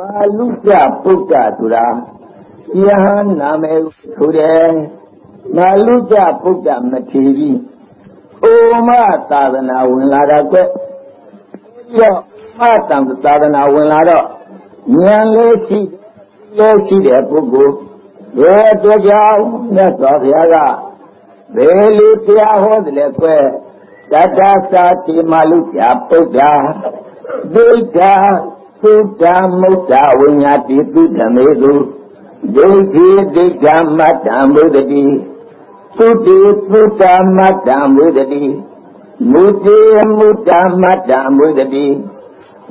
မာလုကျပုဒ္ဒဆိုတာယဟန်နာမည်ဆိုတယ်မာလုကျပုဒ္ဒမထေရီအိုမသာသနာဝင်လာတာကွရောမတံသာသနာဝင်လာတော့ဉာဏ်လေးရှိလေးရှိတဲ့ပုဂ္ဂိုလ်ဘယ်အတွက်ကြောင့်မြတ်စွာဘုရားကဘယ်လိုတရားဟောတယ်လဲကွတတ္တသာတိမာလုကျပုဒ္ဒဒိဋ္ဌာ သုတ္တမုဒ္ဒဝိညာတိသုဓမေတုဒိဋ္ဌိဒိဋ္ဌမတ္တံဘုဒ္ဓတိသုတိသုတ္တမတ္တံဘုဒ္ဓတိမုတိမုတ္တမတ္တံဘုဒ္ဓတိ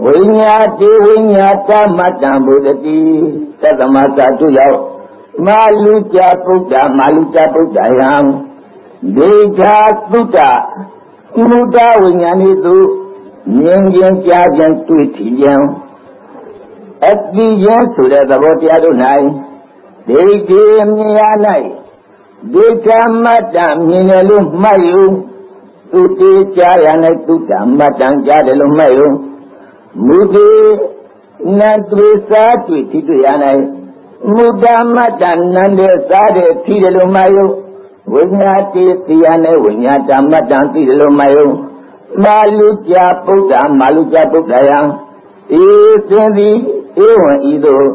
ဝိညာတိဝိညာတမတ္တံဘုဒ္ဓတိသတ္တမသတုရောက်မာလူကြပုဒ္ဒမာလူကြပုဒ္ဒယံဒေဃာသုတ္တမုဒ္ဒဝိညာဏိတုမြင်ခြင်းကြားခြင်းတွေ့ထီခြင်း အတိခြင်းဆိုတဲ့သဘောတရားတို့၌ဒိဋ္ဌိမြင်ရ၌ဒိဋ္ဌမတ္တမြင်တယ်လို့မှတ်ယူသူတေကြားရ၌သုတ္တမတ္တကြားတယ်လို့မှတ်ယူမူတိနတ်တွေစားတွေ့ထီတွေ့ရ၌မုဒ္ဒမတ္တနန္ဒေစားတယ်ထီတယ်လို့မှတ်ယူဝိညာတိတရားနဲ့ဝိညာတမတ္တသိတယ်လို့မှတ်ယူမာလူကြပုဒ္ဒမာလူကြပုဒ္ဒယံဧသင်သည်ဧဝံဤသို့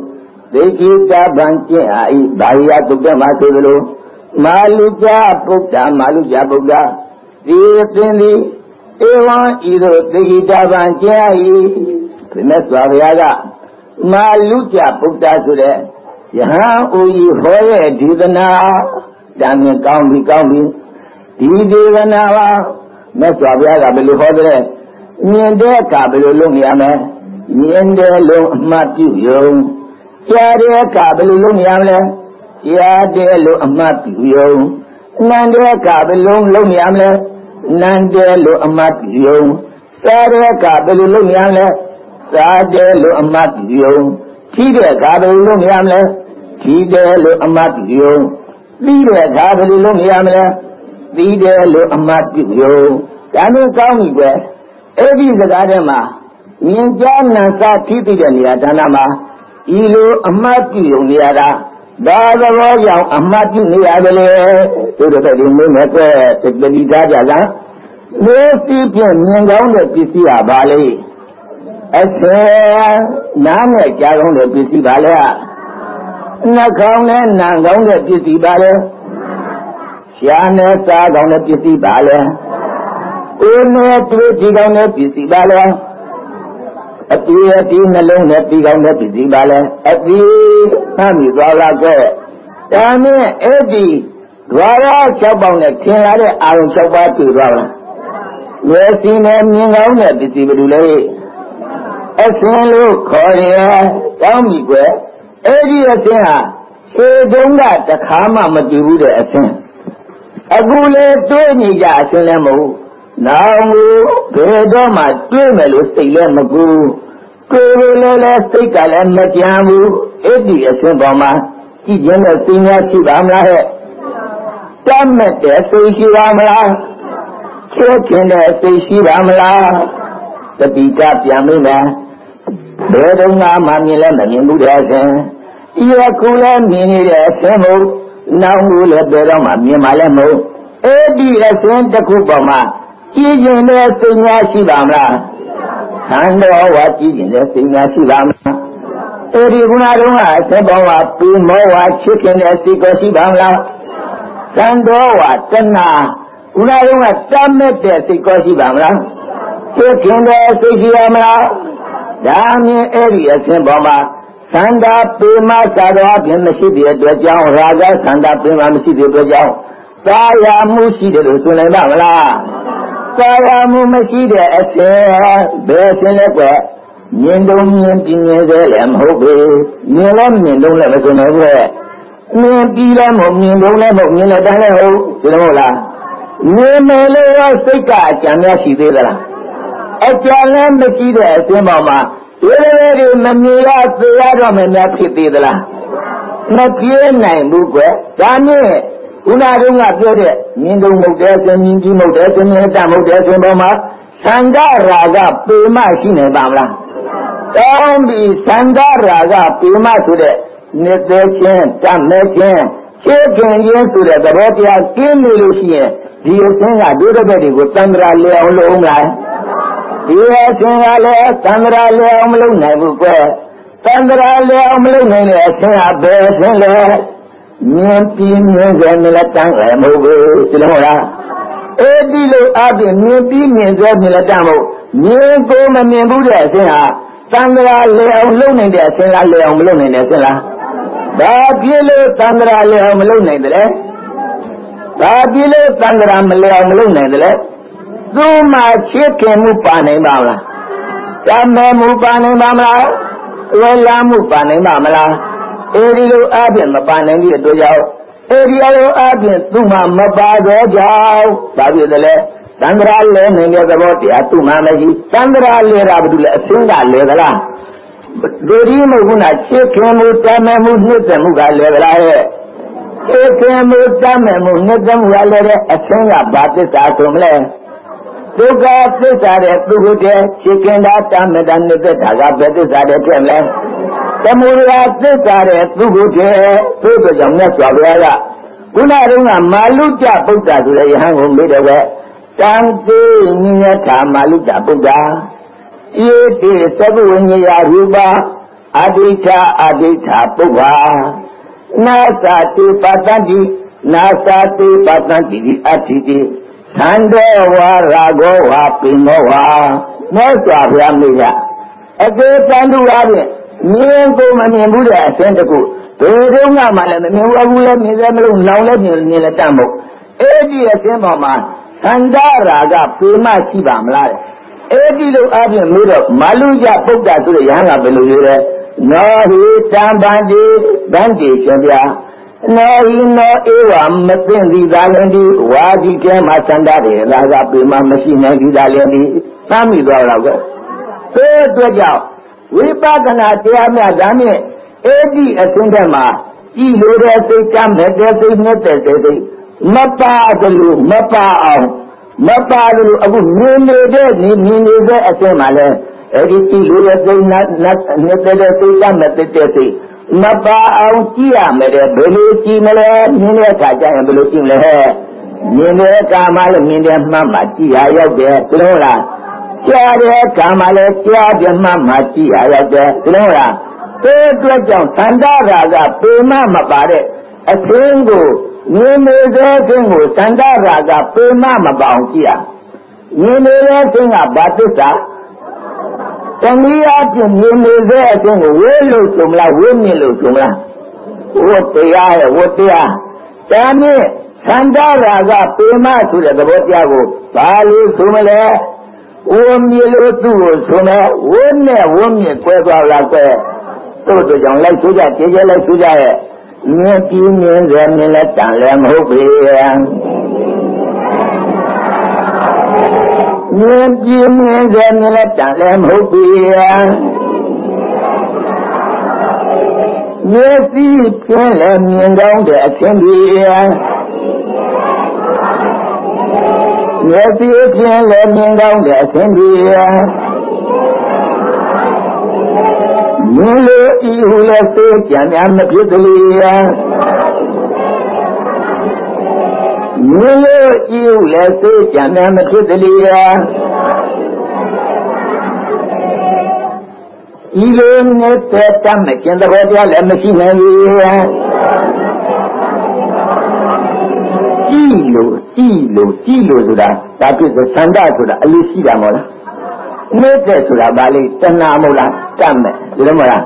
ဒိဋ္ဌိတဗံကျင့်အာဤဘာယတုတ္တမဆိုသလိုမာလူကြပုဒ္ဒမာလူကြပုဒ္ဒဧသင်သည်ဧဝံဤသို့ဒိဋ္ဌိတဗံကျင့်အာဤဒီမဲ့စွာဘုရားကမာလူကြပုဒ္ဒဆိုတဲ့ယဟန်အိုကြီးဟောရဲ့ဒေသနာတမ်းမြင်ကောင်းပြီကောင်းပြီဒီဒေသနာပါမြတ်စွာဘုရားကဘယ်လိုဟောတဲ့မြင်တဲ့အခါဘယ်လိုလုပ်နေရမလဲ မြင်တဲ့လုံးအမှတ်ပြုယုံကြားတဲ့အခါဘယ်လိုလုပ်နေရမလဲကြားတဲ့လုံးအမှတ်ပြုယုံနံတဲ့အခါဘယ်လိုလုပ်နေရမလဲနံတဲ့လုံးအမှတ်ပြုယုံစားတဲ့အခါဘယ်လိုလုပ်နေရမလဲစားတဲ့လုံးအမှတ်ပြုယုံထီးတဲ့အခါဘယ်လိုလုပ်နေရမလဲထီးတဲ့လုံးအမှတ်ပြုယုံပြီးတဲ့အခါဘယ်လိုလုပ်နေရမလဲပြီးတယ်လို့အမှတ်ပြုယုံဒါမျိုးကောင်းပြီကွယ်အဲ့ဒီစကားထဲမှာ မြင်ကြားနံစားထိသိတဲ့နေရာဌာနမှာဤလိုအမှတ်ပြုယုံနေရတာဒါသဘောကြောင့်အမှတ်ပြုနေရတယ်လေတို့တော့ဒီမင်းနဲ့ကွယ်တတိသားကြလားလေးစီးဖြင့်မြင်ကောင်းတဲ့ပစ္စည်းဟာဘာလဲအစေနားနဲ့ကြားကောင်းတဲ့ပစ္စည်းပါလေနှာခေါင်းနဲ့နားကောင်းတဲ့ပစ္စည်းပါလေရှားနဲ့စားကောင်းတဲ့ပစ္စည်းပါလေကိုယ်နဲ့တွေ့ကြည့်ကောင်းတဲ့ပစ္စည်းပါလေ အတီးအတီးနှလုံးနဲ့ပြီးကောင်းတဲ့ပစ္စည်းပါလေအတီးမှတ်မိသွားလားကဲဒါနဲ့အဲ့ဒီဒွါရ၆ပေါင်းနဲ့ခင်လာတဲ့အာရုံ၆ပါးတွေ့သွားလားဝယ်စီနဲ့မြင်ကောင်းတဲ့ပစ္စည်းဘယ်လိုလဲအစင်းလို့ခေါ်ရတောင်းပြီကွယ်အဲ့ဒီအစင်းဟာခြေတုံးကတခါမှမကြည့်ဘူးတဲ့အစင်းအခုလေတွေးနေကြအစင်းလည်းမဟုတ် နောက်ကိုဘယ်တော့မှတွေးမယ်လို့စိတ်လည်းမကူကိုယ်လိုလည်းစိတ်ကလည်းမကြံဘူးအဲ့ဒီအစင်းပေါ်မှာကြည့်ခြင်းနဲ့သိညာရှိပါမလားဟဲ့တတ်မဲ့တဲ့စိတ်ရှိပါမလားချဲခင်တဲ့စိတ်ရှိပါမလားတတိကပြန်မိမယ်ဘယ်တော့မှမမြင်လဲမမြင်ဘူးတဲ့အစဉ်ဤအခုလည်းမြင်နေတဲ့အစဉ်မို့နောက်ဘူးလည်းဘယ်တော့မှမြင်မှလည်းမဟုတ်အဲ့ဒီအစဉ်တစ်ခုပေါ်မှာ ကြည်ကျင်တဲ့စိတ်များရှိပါမလားခန္ဓာဝါကြည်ကျင်တဲ့စိတ်များရှိပါမလားအဲ့ဒီခုနတုန်းကအစဉ်ပေါ်မှာပူမောဝါချစ်ခင်တဲ့စိတ်ကိုရှိပါမလားသံတော်ဝါတဏှာခုနတုန်းကတတ်မဲ့တဲ့စိတ်ကိုရှိပါမလားချစ်ခင်တဲ့စိတ်ရှိပါမလားဒါမြင်အဲ့ဒီအစဉ်ပေါ်မှာသန္တာပေမသာတော်ဖြင့်မရှိတဲ့အတွက်ကြောင့်ရာဂသန္တာပေမမရှိတဲ့အတွက်ကြောင့်သာယာမှုရှိတယ်လို့ဆိုနိုင်ပါမလား သာယာမှုမရှိတဲ့အစဉ်ဘယ်အစဉ်လဲကွမြင်တော့မြင်ပြင်းနေသေးလည်းမဟုတ်ဘူးမြင်လည်းမြင်တော့လည်းမဆိုနိုင်ဘူးမြင်ပြီးလည်းမဟုတ်မြင်တော့လည်းမဟုတ်မြင်လည်းတန်းလည်းဟုတ်ဒီလိုမဟုတ်လားမြင်မယ်လို့စိတ်ကအကြံများရှိသေးသလားအကြံလည်းမရှိတဲ့အစဉ်ပေါ်မှာဒီလိုတွေမမြင်ရသေရတော့မယ်များဖြစ်သေးသလားမပြေးနိုင်ဘူးကွဒါနဲ့ ခုနတုန်းကပြောတဲ့မြင်တုံမဟုတ်တဲ့ဆိုမြင်ကြည့်မဟုတ်တဲ့ဆိုမြင်တတ်မဟုတ်တဲ့ဆိုပေါ်မှာသံဃာရာဂပေမရှိနိုင်ပါမလားတောင်းပြီးသန္တာရာကပေမဆိုတဲ့နှစ်သက်ခြင်းတတ်မဲ့ခြင်းရှင်းခင်ခြင်းဆိုတဲ့သဘောတရားကျင်းနေလို့ရှိရင်ဒီအခြင်းကဒုရဘက်တွေကိုတန္တရာလျောင်းလုံးလားဒီအခြင်းကလည်းတန္တရာလျောင်းမလုံးနိုင်ဘူးကွတန္တရာလျောင်းမလုံးနိုင်တဲ့အခြင်းကဘယ်အခြင်းလဲ မြင်ပြီးမြင်ကြမလားတန်းလည်းမဟုတ်ဘူးဒီလိုမဟုတ်လားအဲ့ဒီလိုအပြင်မြင်ပြီးမြင်ကြမြင်လည်းတန်းမဟုတ်မြင်ကိုမမြင်ဘူးတဲ့အခြင်းဟာတန်ត្រာလေအောင်လုပ်နိုင်တဲ့အခြင်းလားလေအောင်မလုပ်နိုင်တဲ့အခြင်းလားဘာဖြစ်လို့တန်ត្រာလေအောင်မလုပ်နိုင်တယ်လဲဘာဖြစ်လို့တန်ត្រာမလေအောင်မလုပ်နိုင်တယ်လဲသူ့မှာချစ်ခင်မှုပါနိုင်ပါမလားတမဲမှုပါနိုင်ပါမလားဝေလာမှုပါနိုင်ပါမလား အဲဒီလိုအပြင်မပါနိုင်တဲ့အတွက်ကြောင့်အဲဒီလိုအပြင်သူ့မှာမပါတော့ကြောင့်ဘာဖြစ်တယ်လဲသန္တရာလဲနေတဲ့သဘောတရားသူ့မှာမရှိသန္တရာလဲတာဘာလို့လဲအစင်းကလဲသလားဒိရီမဟုတ်ဘူးလားချစ်ခင်မှုတမ်းမဲ့မှုနှစ်သက်မှုကလဲသလားရဲ့ချစ်ခင်မှုတမ်းမဲ့မှုနှစ်သက်မှုကလဲတဲ့အစင်းကဘာသစ္စာဆိုမလဲဒုက္ခသစ္စာတဲ့သူ့တဲ့ချစ်ခင်တာတမ်းမဲ့တာနှစ်သက်တာကဘယ်သစ္စာတဲ့ဖြစ်မလဲ သမုဒရာသစ္စာတဲ့သူ့တဲ့သို့ကြောင့်မြတ်စွာဘုရားကခုနတုန်းကမာလုကျပုဒ္ဒါဆိုတဲ့ယဟန်ကိုမေးတယ်တံတိညညထာမာလုတဗုဒ္ဓဧတိသဗ္ဗဝိညယရူပအဋိဋ္ဌအဋိဋ္ဌပုဗ္ဗာနာသတိပတ္တိနာသတိပတ္တိအဋ္ဌိတိသံဒေဝရာဂောဝပိမောဝမောစွာဘုရားမေးရအကေတန်တူအားဖြင့် မြင်ကိုမမြင်ဘူးတဲ့အစင်းတကူဘယ်တော့မှလည်းမမြင်ဘူးလည်းမြင်စဲမလို့လောင်လည်းမြင်မြင်လည်းတတ်မို့အဲ့ဒီအစင်းပေါ်မှာသန္တာရာကပေမရှိပါမလားအဲ့ဒီလိုအပြင်မေးတော့မလူကြပုဒ္ဒါဆိုတဲ့ယဟန်ကဘယ်လိုပြောလဲနောဟိတံဗန္တိဗန္တိရှင်ဗျာနောဟိနောဧဝမသိသည်သာလင်ဒီဝါဒီကဲမှာသန္တာတွေရာကပေမမရှိနိုင်သည်သာလင်ဒီသမ်းမိသွားတော့ကွအဲအတွက်ကြောင့် ဝိပဿနာတရားများဒါဖြင့်အဲ့ဒီအသင်းထဲမှာကြည်လို့တဲ့စိတ်ကမဲ့တဲ့စိတ်နဲ့တဲ့စိတ်မပါတယ်လို့မပါအောင်မပါတယ်လို့အခုမြင်နေတဲ့ဒီမြင်နေတဲ့အဆင့်မှာလဲအဲ့ဒီကြည့်လို့ရစိတ်နတ်နတ်နေတဲ့စိတ်ကမတက်တဲ့စိတ်မပါအောင်ကြည့်ရမယ်တဲ့ဘယ်လိုကြည့်မလဲမြင်တဲ့အခါကျရင်ဘယ်လိုကြည့်မလဲမြင်တဲ့အခါမှလည်းမြင်တဲ့မှမှကြည့်ရရောက်တယ်ဒီလိုလား ကြားတဲ့အခါမှလည်းကြားတဲ့မှမှကြည့်ရရောက်တယ်ဒီလိုလားအဲအတွက်ကြောင့်သန္တာရာကပေမမပါတဲ့အသင်းကိုမြင်နေသောခြင်းကိုသန္တာရာကပေမမပေါအောင်ကြည့်ရမြင်နေသောခြင်းကဘာသစ္စာတနည်းအားဖြင့်မြင်နေသောခြင်းကိုဝိလို့ဆိုမလားဝိမြင်လို့ဆိုမလားဝတ်တရားရဲ့ဝတ်တရားဒါနဲ့သန္တာရာကပေမဆိုတဲ့သဘောတရားကိုဘာလို့ဆိုမလဲ ဝိမြင်လို့သူ့ကိုဆိုမယ်ဝိနဲ့ဝိမြင်ကွဲသွားလားကွဲတို့တို့ကြောင့်လိုက်ဆိုကြကြေကြေလိုက်ဆိုကြရဲ့မြင်ပြီးမြင်စေမြင်လက်တန်လည်းမဟုတ်ပေမြင်ပြီးမြင်စေမြင်လက်တန်လည်းမဟုတ်ပေမျက်စိဖြင့်လည်းမြင်ကောင်းတဲ့အခြင်းတွေ မျက်စိဖြင့်လည်းမြင်ကောင်းတဲ့အခြင်းတွေမြင်လို့ဤဟုလည်းသိကြံများမဖြစ်သလေမြင်လို့ဤဟုလည်းသိကြံများမဖြစ်သလေဤလိုနေတဲ့တတ်မကျင်သဘောတရားလည်းမရှိနိုင်ဘူးကြည် လို့ကြည်လို့ကြည်လို့ဆိုတာဒါပြည့်စသန္တာဆိုတာအလေးရှိတာမဟုတ်လားနေတဲ့ဆိုတာဗာလေတဏှာမဟုတ်လားတတ်မဲ့ဒီလိုမလား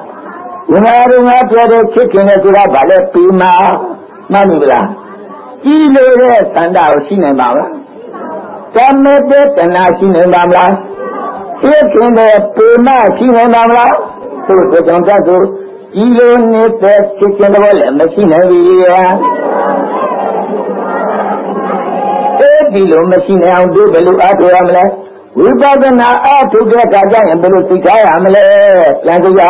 ဝိမာရုံကပြောတဲ့ချစ်ခင်တဲ့ဆိုတာဗာလေပီမာမှန်ပြီလားကြည်လို့တဲ့သန္တာကိုရှိနိုင်ပါမလားတတ်မဲ့တဲ့တဏှာရှိနိုင်ပါမလားချစ်ခင်တဲ့ပီမာရှိနိုင်ပါမလားသို့ကြောင့်တတ်ဆိုကြည်လို့နေတဲ့ချစ်ခင်တဲ့လည်းမရှိနိုင်ဘူး အဲဒီလိုမရှိနိုင်အောင်တို့ဘယ်လိုအားထုတ်ရမလဲဝိပဿနာအထုတ်တဲ့အခါကျရင်ဘယ်လိုသိထားရမလဲပြန်ကြည့်ရ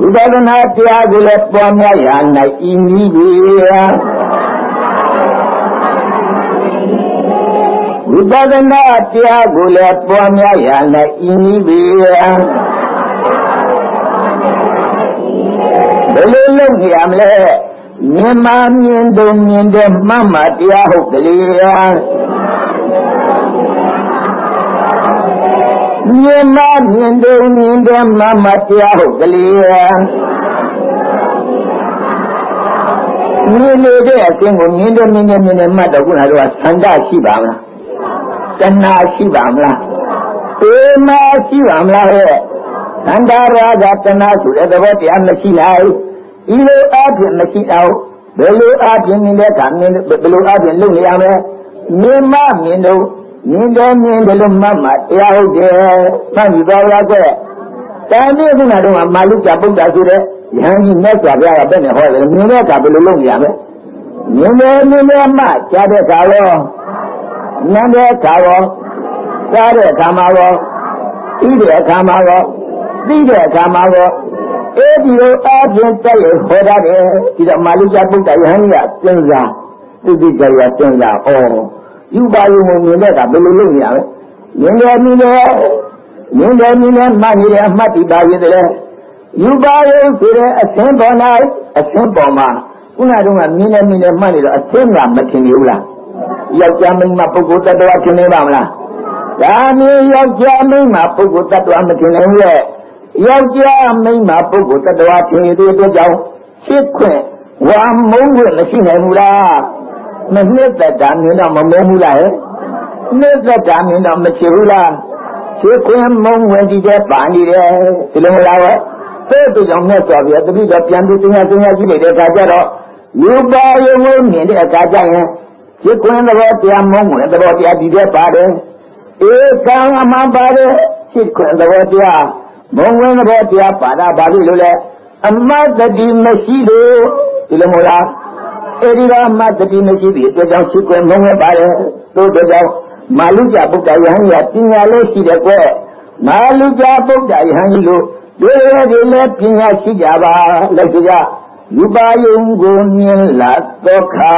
ဝိပဿနာတရားကိုလည်းပွားများရနိုင်ဤနည်းပြီဝိပဿနာတရားကိုလည်းပွားများရနိုင်ဤနည်းပြီလိုလုပ်နေရမလဲ မြင်မာမြင်တုံမြင်တဲ့မှတ်မှတရားဟုတ်ကလေးရာမြင်မာမြင်တုံမြင်တဲ့မှတ်မှတရားဟုတ်ကလေးရာမြင်နေတဲ့အခြင်းကိုမြင်တယ်မြင်တယ်မြင်တယ်မှတ်တော့ခုနကတော့သန္တာရှိပါမလားတဏှာရှိပါမလားပေမရှိပါမလားဟဲ့သန္တာရာဂတဏှာဆိုတဲ့သဘောတရားမရှိလား ဒီလိုအားဖြင့်မရှိတော့ဘယ်လိုအားဖြင့်မြင်တဲ့အခါမြင်ဘယ်လိုအားဖြင့်လုပ်နေရမလဲမြင်မှမြင်တော့မြင်တယ်မြင်တယ်လို့မှတ်မှတရားဟုတ်တယ်မှတ်ပြီးပါလားကဲတာမင်းခုနကတော့မာလုကျပုဒ္ဒါဆိုတဲ့ယဟန်ကြီးမြတ်စွာဘုရားကဘယ်နဲ့ဟောတယ်မြင်တဲ့အခါဘယ်လိုလုပ်နေရမလဲမြင်တယ်မြင်တယ်မှကြားတဲ့အခါရောနားတဲ့အခါရောကြားတဲ့အခါမှာရောသိတဲ့အခါမှာရောသိတဲ့အခါမှာရော အဲဒီလိုအားဖြင့်တက်ရဟောတာတယ်ဒီတော့မာလုကျပုဒ္ဒါယဟန်ကြီးကစဉ်းစားသူတိကြရစဉ်းစားဩယူပါယုံကိုမြင်တဲ့အခါဘယ်လိုလုပ်နေရမလဲမြင်တယ်မြင်တယ်မြင်တယ်မြင်တယ်မှတ်နေတယ်အမှတ်တည်ပါရည်တယ်ယူပါယုဆိုတဲ့အသင်းပေါ်၌အသင်းပေါ်မှာခုနတုန်းကမြင်နေမြင်နေမှတ်နေတော့အသင်းကမထင်ဘူးလားယောက်ျားမိန်းမပုဂ္ဂိုလ်တ attva ထင်နေပါမလားဒါမျိုးယောက်ျားမိန်းမပုဂ္ဂိုလ်တ attva မထင်နိုင်ရဲ့ ယောက်ျားမိန်းမပုဂ္ဂိုလ်တ attva ဖြစ်တဲ့အတွက်ကြောင့်ရှိခွင့်ဝါမုန်းခွင့်မရှိနိုင်ဘူးလားမနှစ်သက်တာမြင်တော့မမုန်းဘူးလားဟဲ့နှစ်သက်တာမြင်တော့မချေဘူးလားရှိခွင့်မုန်းဝင်ကြည့်တဲ့ပါနေတယ်ဒီလိုမလားဟဲ့တဲ့တူကြောင့်နဲ့ဆိုပြီးတပိတော့ပြန်ပြီးသင်္ခါသင်္ခါကြည့်လိုက်တဲ့အခါကျတော့လူပါရုံကိုမြင်တဲ့အခါကျရင်ရှိခွင့်သဘောတရားမုန်းဝင်သဘောတရားဒီတဲ့ပါတယ်ဧကံအမှန်ပါတယ်ရှိခွင့်သဘောတရား မုန်းဝင်သဘောတရားပါတာဘာလို့လဲအမတ်တတိမရှိလို့ဒီလိုမို့လားအဲဒီတော့အမတ်တတိမရှိပြီအတွက်ကြောင့်จิตကွင်းမုန်းဝင်ပါတယ်တို့တို့ကြောင့်မာလုကျပုဂ္ဂယဟန်ကြီးပညာလေးရှိတဲ့ကွယ်မာလုကျပုဂ္ဂယဟန်ကြီးလို့ဒီလိုဒီလည်းပညာရှိကြပါလက်ကြယူပါယုံကိုမြင်လာသောခါ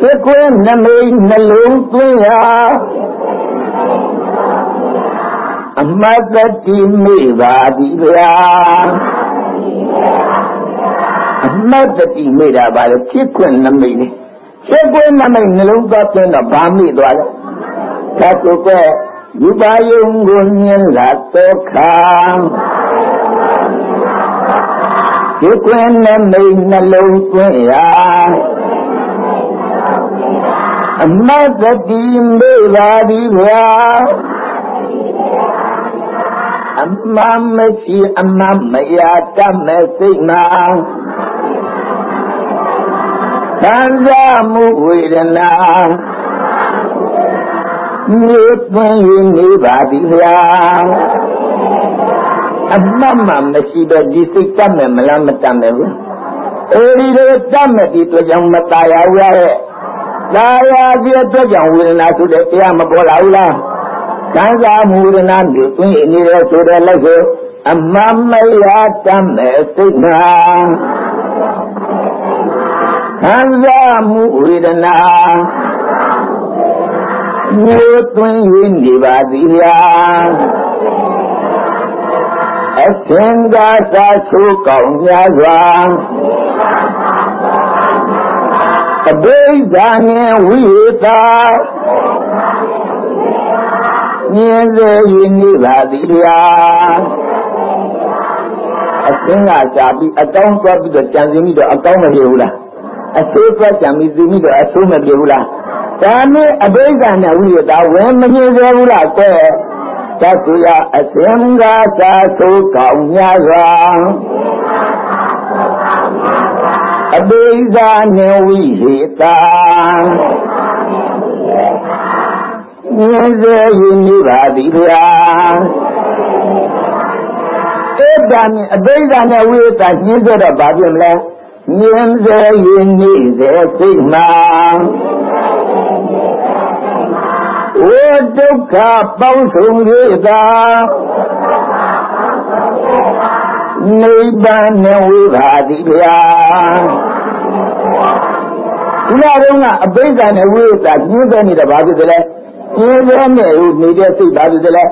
သိကွင်းနမိတ်နှလုံးသွင်းရာ အမတ်တတိမိပါသည်ဗျာအမတ်တတိမိတာပါလေဖြစ်ခွင့်နမိတ်လေဖြစ်ခွင့်နမိတ်နှလုံးသွင်းတော့ဗာမိသွားတယ်ဒါဆိုကဲယူပါယုံကိုမြင်လာသောခါဒီကွင်းနဲ့မိန်နှလုံးသွင်းရာအမတ်တတိမေပါသည်ဗျာ အမှန်မရှိအမှန်မရတတ်မဲ့စိတ်မှာခံစားမှုဝေဒနာနေသွင်း၍နေပါသည်ဗျာအမှတ်မှမရှိတော့ဒီစိတ်တတ်မယ်မလားမတတ်မယ်ဘူးအဲဒီလိုတတ်မယ်ဒီအတွက်ကြောင့်မตายရဘူးရဲ့ตายရဒီအတွက်ကြောင့်ဝေဒနာဆိုတဲ့တရားမပေါ်လာဘူးလား ခံစားမှုဝေဒနာမျိုးသွင်းနေတယ်ဆိုတဲ့လက်ကိုအမှန်မရတတ်မယ်စိတ်နာခံစားမှုဝေဒနာမျိုးသွင်း၍နေပါသည်ဗျာအသင်္ကာသာသုကောင်းများစွာအဘိဓါနှင့်ဝိသာ မြင်စေ၍နေပါသည်ဗျာအသင်္ကာသာပြီးအကောင်းသွားပြီးတော့ကြံစည်ပြီးတော့အကောင်းမပြေဘူးလားအဆိုးသွားကြံပြီးသိပြီးတော့အဆိုးမပြေဘူးလားဒါနဲ့အဘိဓါနဲ့ဝိသာဝယ်မမြင်စေဘူးလားကဲသတ္တရအစင်္ဂါသာသုကောင်းများစွာအဘိဓါနေဝိဟိတာ မြင်စေယူမိပါသည်ဗျာအဲ့ဒါနဲ့အဘိဓါနဲ့ဝိဟိတာညင်းစေတော့ဘာဖြစ်မလဲမြင်စေယူနေစေစိတ်မှာဝေဒုက္ခပေါင်းစုံ၍သာနိဗ္ဗာန်နဲ့ဝိပါတိဗျာဒီလိုတော့ကအပိဿာနဲ့ဝိသညှင်းတဲ့နေတာဘာဖြစ်သလဲ ညှင်းတဲ့နဲ့နေတဲ့စိတ်ဘာဖြစ်သလဲ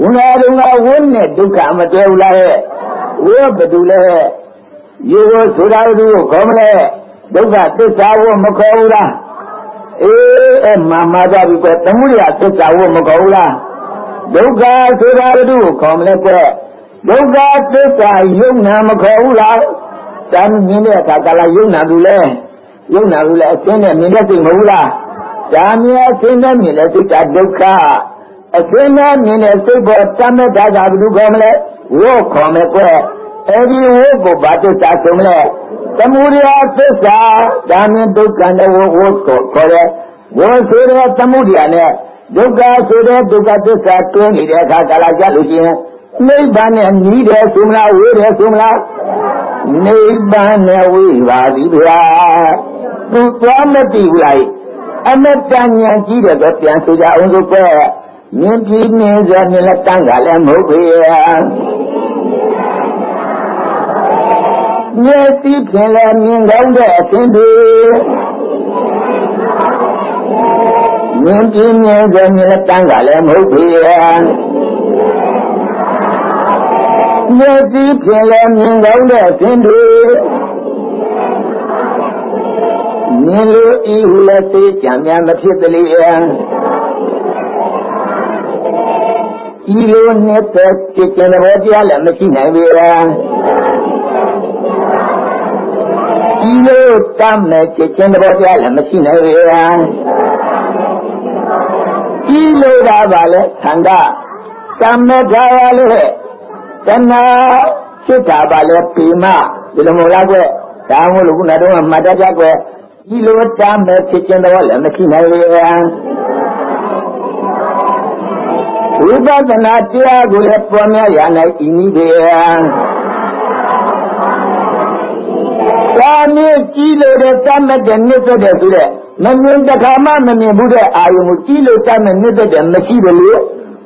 ဘုရားတော်ကဝိနဲ့ဒုက္ခမတွဲဘူးလားဟဲ့ဝိဘဒူလဲရေကိုဆိုတာသူကိုခေါ်မလဲဒုက္ခသစ္စာဝမခေါ်ဘူးလားအေးအမှန်မှကြပြီကွသမုဒိယသစ္စာဝမခေါ်ဘူးလားဒုက္ခဆိုတာသူကိုခေါ်မလဲကွဒုက္ခသစ္စာယုံနာမခေါ်ဘူးလားတမ်းမြင်တဲ့အခါကလာယုံနာဘူးလဲယုံနာဘူးလဲအရှင်းနဲ့မြင်တဲ့စိတ်မဟုတ်လား ဒါမြင်အရှင်းနဲ့မြင်တဲ့စိတ်ကဒုက္ခအရှင်းနဲ့မြင်တဲ့စိတ်ပေါ်တမ်းမဲ့တာကဘယ်သူခေါ်မလဲဝေါ်ခေါ်မယ်ကွအဲဒီဝေါ်ကိုဘာသစ္စာဆိုမလဲသမုဒယသစ္စာဒါမြင်ဒုက္ခနဲ့ဝေါ်ဝေါ်ကိုခေါ်တယ်ဝေါ်ဆိုတဲ့သမုဒယနဲ့ဒုက္ခဆိုတဲ့ဒုက္ခသစ္စာတွဲနေတဲ့အခါကလာကြလို့ရှိရင်နိဗ္ဗာန်နဲ့ညီးတယ်ဆိုမလားဝေးတယ်ဆိုမလားနိဗ္ဗာန်နဲ့ဝေးပါသည်ဗျာသူသွားမသိဘူးလား အမတန်ဉာဏ်ကြီးတယ်ဆိုပြန်ဆိုကြအောင်ဆိုကွမြင်ပြီးမြင်စေမြင်လက်တန်းကလည်းမဟုတ်ပေရဲ့မျက်စိဖြင့်လည်းမြင်ကောင်းတဲ့အခြင်းတွေမြင်ပြီးမြင်စေမြင်လက်တန်းကလည်းမဟုတ်ပေရဲ့မျက်စိဖြင့်လည်းမြင်ကောင်းတဲ့အခြင်းတွေ မြင်လို့ဤဟုလည်းသိကြံများမဖြစ်တလေဤလိုနဲ့တည်းကြည်ကျင်တော်တရားလည်းမရှိနိုင်ပေလားဤလိုတမ်းနဲ့ကြည်ကျင်တော်တရားလည်းမရှိနိုင်ပေလားဤလိုသာပါလေခန္ဓာတမ္မဒါရလို့တဏှာစိတ်ဓာပါလေပိမဒီလိုမဟုတ်လားကွဒါမှမဟုတ်ခုနကတော့မှတ်တတ်ကြကွ ဤလိုတမ်းမဲ့ဖြစ်ခြင်းတော့လည်းမရှိနိုင်ပေလားဝိပဿနာတရားကိုလည်းပွားများရနိုင်ဤနည်းပေသာမြင့်ကြီးလို့တဲ့တတ်မဲ့တဲ့နှစ်သက်တဲ့ဆိုတဲ့မမြင်တခါမှမမြင်ဘူးတဲ့အာယုံကိုကြီးလို့တတ်မဲ့နှစ်သက်တဲ့မရှိဘူးလို့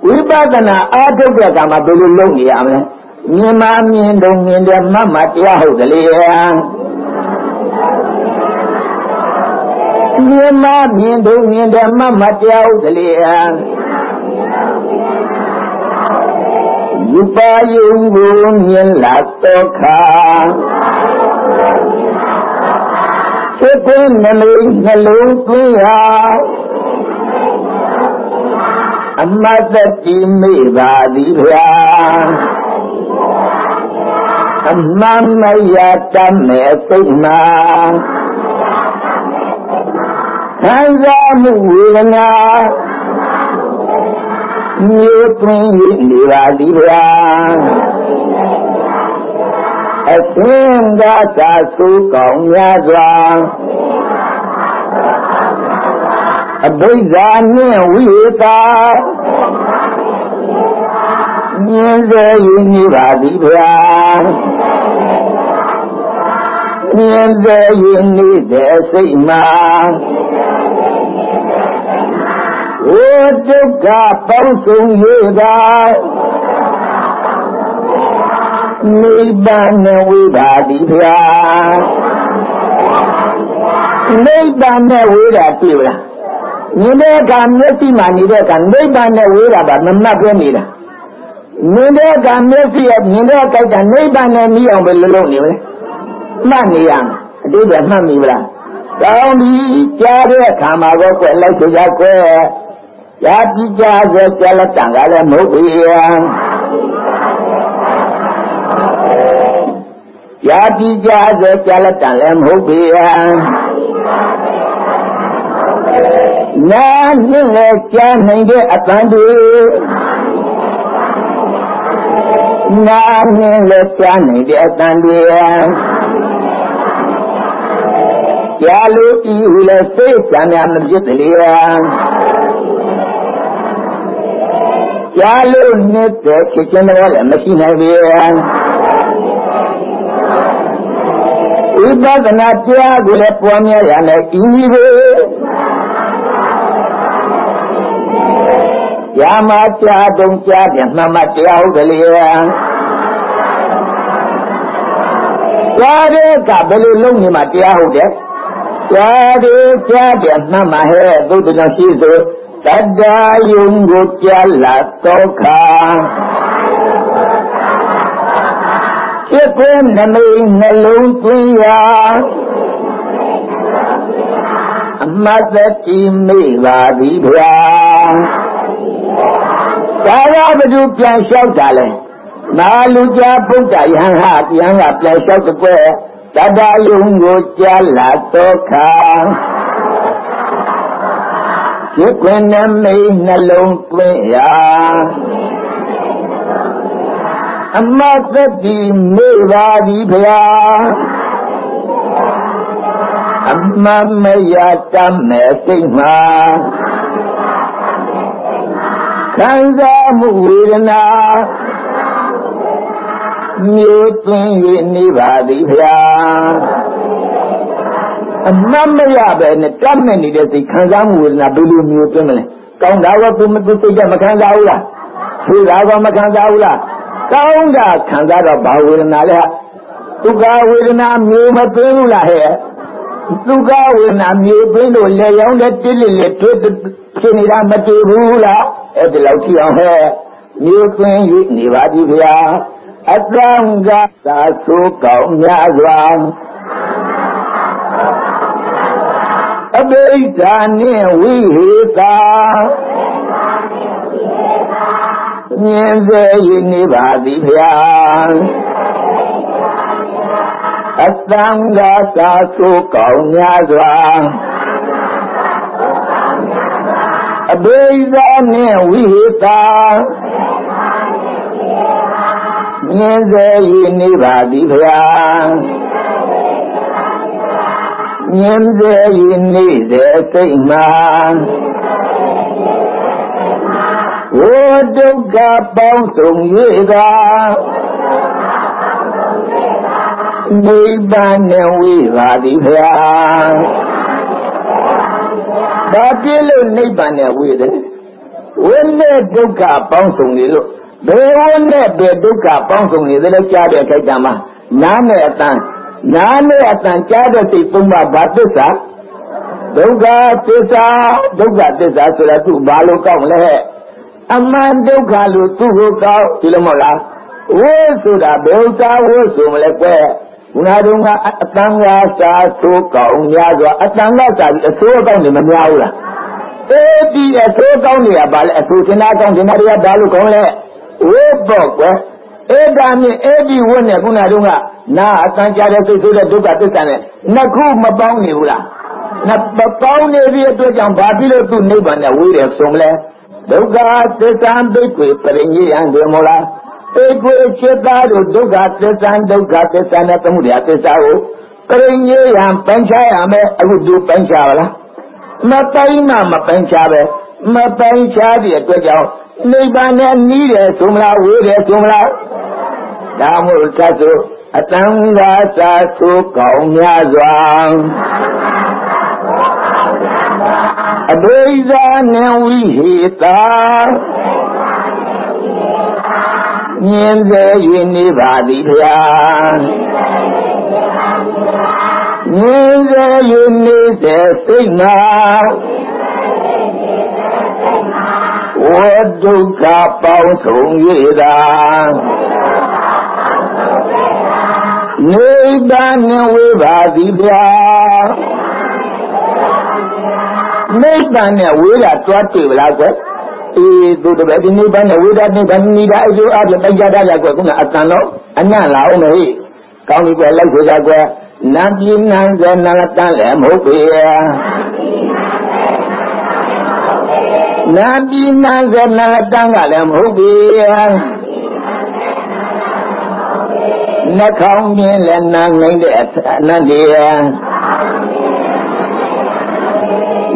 ဝိပဿနာအားထုတ်တဲ့အခါမှာဘယ်လိုလုပ်နေရမလဲမြင်မှမြင်တော့မြင်တဲ့မမတရားဟုတ်တယ်လေ မြင်မှမြင်တော့မြင်တဲ့မမတရားဟုတ်တယ်လေယူပါယုံကိုမြင်လာတော့ခါစိတ်ကိုနှလုံးနှလုံးသွင်းဟာအမတ်တတိမေပါသည်ဗျာအမှန်မရတတ်မဲ့စိတ်နာ ခံစားမှုဝေဒနာမြေတွင်နေပါသည်ဗျာအသင်္ကာသာသုကောင်းများစွာအဘိဓါနှင့်ဝိတာမြင်စေရင်နေပါသည်ဗျာမြင်စေရင်နေတဲ့စိတ်မှာ ဝိဒုက္ခပေါင်းစုံရတာနိဗ္ဗာန်နဲ့ဝိပါတိဗျာနိဗ္ဗာန်နဲ့ဝိတာတွေ့လားမြင်တဲ့အခါမျက်စိမှာနေတဲ့အခါနိဗ္ဗာန်နဲ့ဝိတာပါမမှတ်ပဲနေတာမြင်တဲ့အခါမျက်စိရမြင်တဲ့အခါကနိဗ္ဗာန်နဲ့ပြီးအောင်ပဲလုံးလုံးနေပဲမှတ်နေရမယ်အတိတ်ကမှတ်မိမလားကောင်းပြီကြားတဲ့အခါမှာတော့ကွယ်လိုက်ကြကြကွယ် ရာတိကြဆိုကြလက်တန်ကလည်းမဟုတ်ဘူးရာတိကြဆိုကြလက်တန်လည်းမဟုတ်ဘူးနာနှင်းလည်းကြားနိုင်တဲ့အတန်တွေနာနှင်းလည်းကြားနိုင်တဲ့အတန်တွေကြားလို့ဤဟုလည်းစိတ်ဆံများမဖြစ်တလေ ကြားလို့နေတဲ့ဖြစ်ခြင်းတော့လည်းမရှိနိုင်ပေဝိပဿနာတရားကိုလည်းပွားများရမယ်ဤနည်းပဲရာမကြားတုံကြားပြန်မှမတရားဟုတ်တယ်လေကြားတဲ့ကဘယ်လိုလုပ်နေမှတရားဟုတ်တယ်ကြားတယ်ကြားပြန်မှမဟဲ့သုတ္တကြောင့်ရှိဆို တတ္တာယုံကိုကြာလာသောခါဖြစ်ခွင့်နမိတ်နှလုံးသွင်းရာအမတ်တိမိပါသည်ဗျာဒါကဘသူပြန်လျှောက်တာလဲနာလူကြဗုဒ္ဓယဟန်ဟာပြန်ကပြန်လျှောက်တဲ့ကွယ်တတယုံကိုကြားလာတော့ခါ ဖြစ်ခွင့်နမိတ်နှလုံးသွင်းရာအမတ်တိမိပါသည်ဗျာအမမယတမဲ့စိတ်မှာခံစားမှုဝေဒနာမျိုးသွင်း၍နေပါသည်ဗျာ အမမရပဲနဲ့တတ်မဲ့နေတဲ့စိတ်ခံစားမှုဝေဒနာဘယ်လိုမျိုးသွင်းမလဲကောင်းတာကသူမသိစိတ်ကမခံစားဘူးလားဖြူတာကမခံစားဘူးလားကောင်းတာခံစားတော့ဘာဝေဒနာလဲဒုက္ခဝေဒနာမျိုးမသွင်းဘူးလားဟဲ့ဒုက္ခဝေဒနာမြေပင်းတို့လေရောင်းတဲ့တိလိလေတွေ့ဖြစ်နေတာမတည်ဘူးလားအဲ့ဒီလောက်ကြည့်အောင်ဟဲ့မြေပင်း၍နေပါသည်ဗျာအတံကသာဆိုကောင်းများစွာ အဘိဓာနှင့်ဝိဟေတာမြင်စေရနေပါသည်ဗျာအတံကသာဆိုကောင်းများစွာအဘိဓာနှင့်ဝိဟေတာမြင်စေရနေပါသည်ဗျာ မြင်စေရနေတဲ့စိတ်မှာဝိဒုက္ခပေါင်းစုံ၍သာနိဗ္ဗာန်နဲ့ဝိပါသည်ဗျာဒါပြည့်လို့နိဗ္ဗာန်နဲ့ဝိတယ်ဝိနဲ့ဒုက္ခပေါင်းစုံနေလို့ဘယ်ဝနဲ့ဘယ်ဒုက္ခပေါင်းစုံနေသလဲကြားတဲ့ခိုက်တံမှာနားနဲ့အတန် နားနဲ့အတန်ကြားတဲ့စိတ်သုံးပါးဘာသစ္စာဒုက္ခသစ္စာဒုက္ခသစ္စာဆိုတာသူ့ဘာလို့ကောက်လဲအမှန်ဒုက္ခလို့သူ့ကိုကောက်ဒီလိုမဟုတ်လားဝိဆိုတာဘယ်ဥစ္စာဝိဆိုမလဲကွယ်ခုနတုန်းကအတန်ကစာသိုးကောင်းများစွာအတန်ကစာပြီးအဆိုးကောင်းနေမများဘူးလားအေးဒီအဆိုးကောင်းနေတာဘာလဲအဆိုးတင်တာကောင်းတင်တာတွေကဘာလို့ကောင်းလဲဝိပေါ့ကွယ်အဲ့ဒါနဲ့အဲ့ဒီဝတ်နဲ့ခုနတုန်းက နာအတန်ကြားတဲ့စိတ်ဆိုးတဲ့ဒုက္ခသစ္စာနဲ့နှစ်ခုမပေါင်းနေဘူးလားနှစ်မပေါင်းနေပြီးအတွက်ကြောင့်ဘာဖြစ်လို့သူနိဗ္ဗာန်နဲ့ဝေးတယ်ဆိုမလဲဒုက္ခသစ္စာဘိက္ခွေပရိညေယံဒီမို့လားဘိက္ခွေจิตသားတို့ဒုက္ခသစ္စာဒုက္ခသစ္စာနဲ့သမုဒယသစ္စာကိုပရိညေယံပိုင်းခြားရမယ်အခုသူပိုင်းခြားပါလားမပိုင်းမှမပိုင်းခြားပဲမပိုင်းခြားတဲ့အတွက်ကြောင့်နိဗ္ဗာန်နဲ့နီးတယ်ဆိုမလားဝေးတယ်ဆိုမလားဒါမို့သတ်ဆို အတန်ဃာသာဆိုကောင်းများစွာအဘိဇာနှဝိဟိတာမြင်စေ၍နေပါသည်ဗျာမြင်စေ၍နေတဲ့စိတ်နာဝဒုက္ခပေါင်းထုံ၍သာ နိဗ္ဗာန်ဝေပါသည်ဗျာနိဗ္ဗာန်နဲ့ဝေးတာတွားတွေ့ဗလားကွအေးသူတပည့်ဒီနိဗ္ဗာန်နဲ့ဝေးတာနိဗ္ဗာန်နိဒာအကျိုးအပြင်တိုက်ကြတာကွခုနအတန်တော့အညံ့လာအောင်မေးကောင်းပြီကွလိုက်ဆိုကြကွနံပြင်းနံဇနလတန်လည်းမဟုတ်ပေနံပြင်းနံဇနလတန်ကလည်းမဟုတ်ပေ နှာခေါင်းပြင်းလည်းနာနိုင်တဲ့အနန္တရ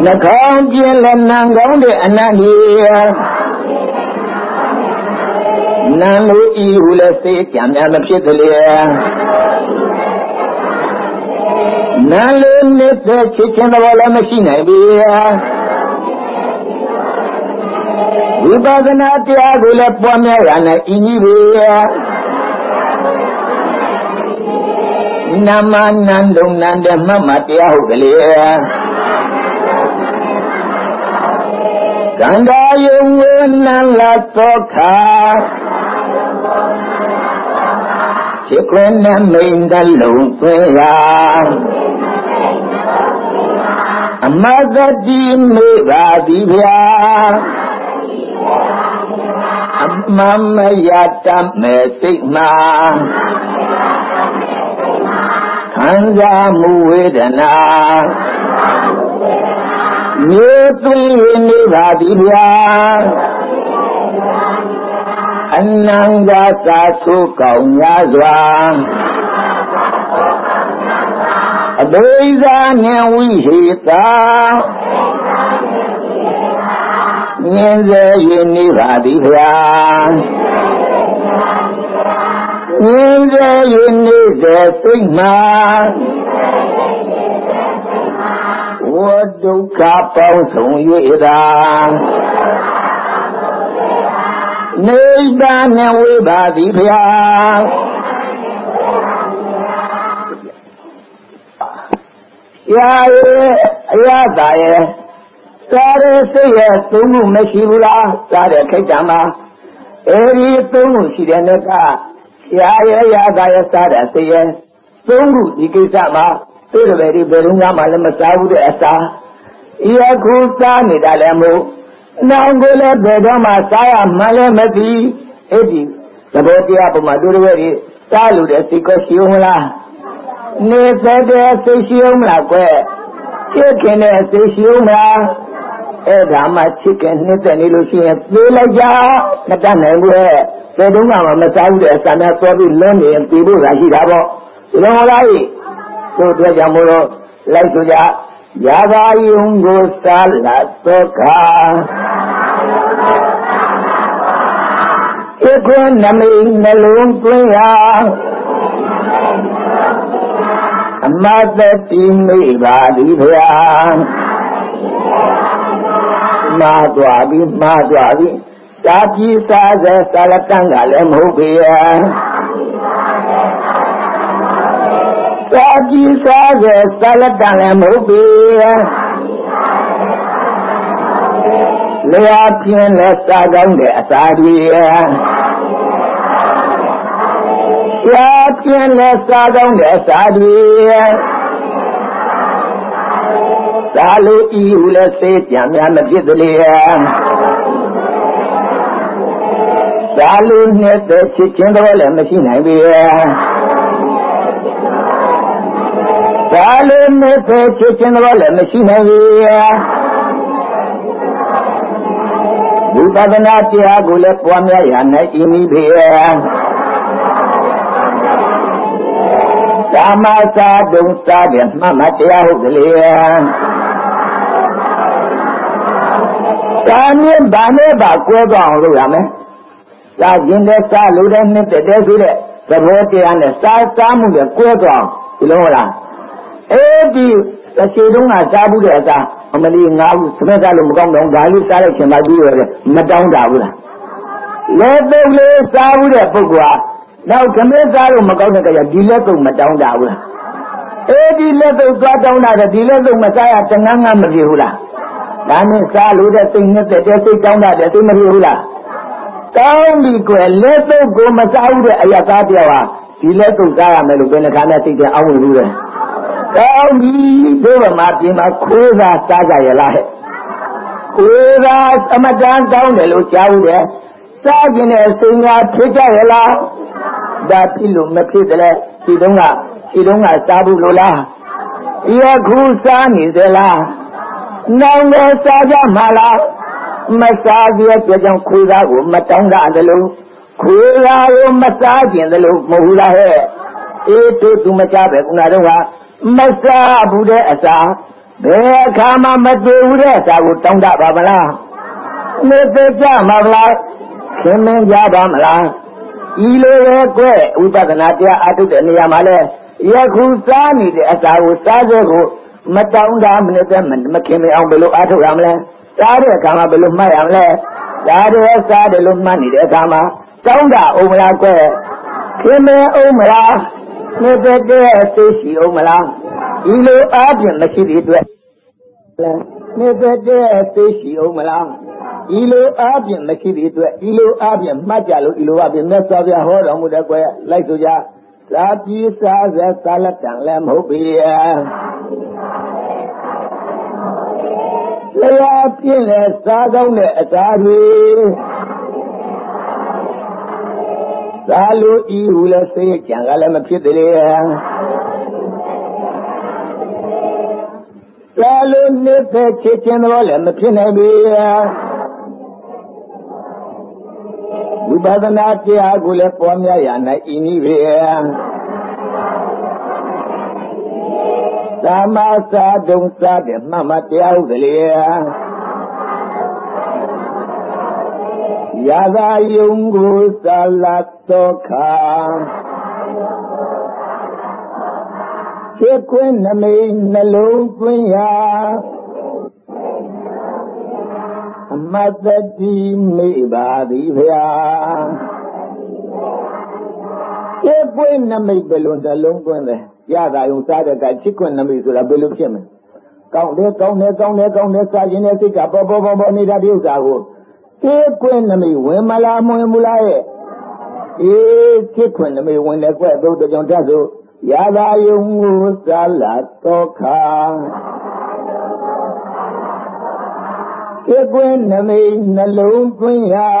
နှာခေါင်းပြင်းလည်းနာကောင်းတဲ့အနန္တရနံလို့ဤဟုလည်းစေကြံများမဖြစ်ကလေးနံလို့နေတဲ့ချစ်ချင်းတော်လည်းမရှိနိုင်ပြီဝိပဿနာတရားကိုလည်းပွားများရနိုင်ဤကြီးပြီ နမနန္ဒုံနန္ဒမမတရားဟုတ်ကလေးကန္တာယုံဝေနံလသောခာဖြစ်ခွင့်နဲ့မိန်တလုံးသွင်းရာအမသတိမေပါသည်ဗျာအမမယတမဲ့စိတ်မှာ ခံစားမှုဝေဒနာမြေသွင်းနေပါသည်ဗျာအနန္တသာသုကောင်းများစွာအဘိဇာဉာဏ်ဝိဟိတာမြင်စေရင်နေပါသည်ဗျာ မြင်စေရင်နေစေစိတ်မှာဝဒုက္ခပေါင်းဆုံး၍သာနိဗ္ဗာန်ဝိပါသည်ဗျာရာရဲ့အရသာရဲ့စားရစိတ်ရဲ့သုံးမှုမရှိဘူးလားစားတဲ့ခိတ်တံမှာအဲဒီသုံးမှုရှိတဲ့နေ့က ရာရဲ့ရာသာရဲ့စားတဲ့စိတ်ရဲ့သုံးခုဒီကိစ္စမှာသူ့တပည့်ဒီဘယ်လုံးမှလည်းမစားဘူးတဲ့အစာဤအခုစားနေတာလည်းမဟုတ်နောင်ကိုလည်းဘယ်တော့မှစားရမှလည်းမသိအဲ့ဒီသဘောတရားပုံမှာတို့တပည့်ဒီစားလို့တဲ့စိတ်ကိုရှိအောင်လားနေသက်တဲ့စိတ်ရှိအောင်မလားကွယ်ချစ်ခင်တဲ့စိတ်ရှိအောင်မလား အဲ့ဒါမှချစ်ခင်နှစ်သက်နေလို့ရှိရင်ပြေးလိုက်ကြမတတ်နိုင်ဘူးရဲ့ဘယ်တော့မှမစားဘူးတဲ့အစာနဲ့သွားပြီးလွန်းနေရင်ပြေးဖို့သာရှိတာပေါ့ဒီလိုမလားတို့အတွက်ကြောင့်မို့လို့လိုက်ဆိုကြရာဘာယုံကိုစားလာသောကဧကွနမိန်နှလုံးသွင်းရာအမသတိမိပါသည်ဗျာ မာသွားပြီမာသွားပြီသာပြည်စားစေစာလတန်ကလည်းမဟုတ်ပေရဲ့သာပြည်စားစေစာလတန်လည်းမဟုတ်ပေရဲ့လျာပြင်းလက်စားကောင်းတဲ့အစာတွေရဲ့ရာပြင်းလက်စားကောင်းတဲ့အစာတွေရဲ့ သာလို့ဤဟုလဲစေးကြံများမဖြစ်သလေသာလို့နဲ့တဲ့ချစ်ချင်းတော့လည်းမရှိနိုင်ပေသာလို့နဲ့တဲ့ချစ်ချင်းတော့လည်းမရှိနိုင်ပေဘုဒ္ဓဘာသာတရားကိုလည်းပွားများရနိုင်ဤနည်းပေကာမစာဒုံစားတဲ့မှတ်မတရားဟုတ်ကလေး ဒါနဲ့ဗာနဲ့ဗာကွဲသွားအောင်လုပ်ရမယ်။စားခြင်းနဲ့စားလို့တဲ့နှစ်တဲ့တဲ့ဆိုတဲ့သဘောတရားနဲ့စားစားမှုနဲ့ကွဲသွားအောင်ဒီလိုဟုတ်လား။အဲဒီတစ်ချိန်တုန်းကစားဘူးတဲ့အစားအမလီငါးခုသမက်စားလို့မကောင်းတော့ဒါလေးစားလိုက်ချင်ပါပြီးရတယ်မတောင်းတာဘူးလား။လက်သုံးလေးစားဘူးတဲ့ပုဂ္ဂိုလ်ဟာနောက်ခမင်းစားလို့မကောင်းတဲ့ကြဒီလက်သုံးမတောင်းတာဘူးလား။အဲဒီလက်သုံးသွားတောင်းတာဒီလက်သုံးမစားရတငန်းငန်းမပြေဘူးလား။ ဒါနဲ့စားလို့တဲ့စိတ်နဲ့တဲ့စိတ်တောင်းတာတဲ့စိတ်မပြေဘူးလားတောင်းပြီးကွယ်လက်သုတ်ကိုမစားဘူးတဲ့အရာသားပြောဟာဒီလက်သုတ်စားရမယ်လို့ဘယ်နှခါနဲ့စိတ်ထဲအောင်းဝင်လို့လဲတောင်းပြီးဘုရားမှာပြင်မှာခိုးစားစားကြရလားဟဲ့ခိုးစားအမတန်တောင်းတယ်လို့ကြားဘူးလေစားခြင်းနဲ့စိတ်ကဖြစ်ကြရလားဒါဖြစ်လို့မဖြစ်တယ်ဒီတုန်းကဒီတုန်းကစားဘူးလို့လားဒီအခုစားနေသလား နောင်ကိုစားကြမှာလားမစားကြတဲ့ကြောင့်ခွေးသားကိုမတောင်းတာတလို့ခွေးသားကိုမစားကျင်တလို့မဟုတ်လားဟဲ့အေးတို့သူမကြပဲခုနတော့ကမစားဘူးတဲ့အစာဘယ်အခါမှမတွေ့ဘူးတဲ့အစာကိုတောင်းတပါမလားနေသေးကြမှာမလားခင်မင်းကြပါမလားဤလိုပဲကွဲ့ဝိပဿနာတရားအထုတ်တဲ့နေရာမှာလဲယခုစားနေတဲ့အစာကိုစားစေကို မတောင်းတာမနဲ့တဲ့မခင်မအောင်ဘယ်လိုအားထုတ်ရမလဲစားတဲ့အခါမှာဘယ်လိုမှတ်ရမလဲစားတယ်စားတယ်လို့မှတ်နေတဲ့အခါမှာတောင်းတာအောင်မလားကွခင်မအောင်မလားနေတဲ့တဲ့သိရှိအောင်မလားဒီလိုအားဖြင့်မရှိတဲ့အတွက်နေတဲ့တဲ့သိရှိအောင်မလားဤလိုအားဖြင့်မရှိသည့်အတွက်ဤလိုအားဖြင့်မှတ်ကြလို့ဤလိုအားဖြင့်မြတ်စွာဘုရားဟောတော်မူတဲ့ကွယ်လိုက်ဆိုကြ သာပြေစားစေသာလက်တန်လည်းမဟုတ်ပေရဲ့တရားပြင်းလဲစားကောင်းတဲ့အစာတွေသာလို့ဤဟူလဲစိတ်ကြံကလည်းမဖြစ်သေးလေသာလို့နေဖက်ချစ်ခြင်းတော့လည်းမဖြစ်နိုင်ပေ ဝိပဿနာတရားကိုလည်းပွားများရနိုင်ဤနည်းပဲသာမသာတုံစားတဲ့မှတ်မတရားဟုတ်တယ်ရာသာယုံကိုသာလတ်တော်ခါချစ်ခွင့်နမိတ်နှလုံးသွင်းရာ အမတ်တတိမိပါသည်ဖျာချစ်ခွင့်နမိတ်ဘယ်လိုနှလုံးသွင်းလဲရတာယုံစားတဲ့ကချစ်ခွင့်နမိတ်ဆိုတာဘယ်လိုဖြစ်မလဲကောင်းတယ်ကောင်းတယ်ကောင်းတယ်ကောင်းတယ်စားခြင်းနဲ့စိတ်ကပေါ်ပေါ်ပေါ်ပေါ်နေတာဒီဥစ္စာကိုချစ်ခွင့်နမိတ်ဝင်မလားမဝင်ဘူးလားရဲ့အေးချစ်ခွင့်နမိတ်ဝင်တယ်ကွသို့တကြောင်တတ်ဆိုရတာယုံကိုစားလာတော့ခါ ချစ်ခွင့်နမိတ်နှလုံးသွင်းရာ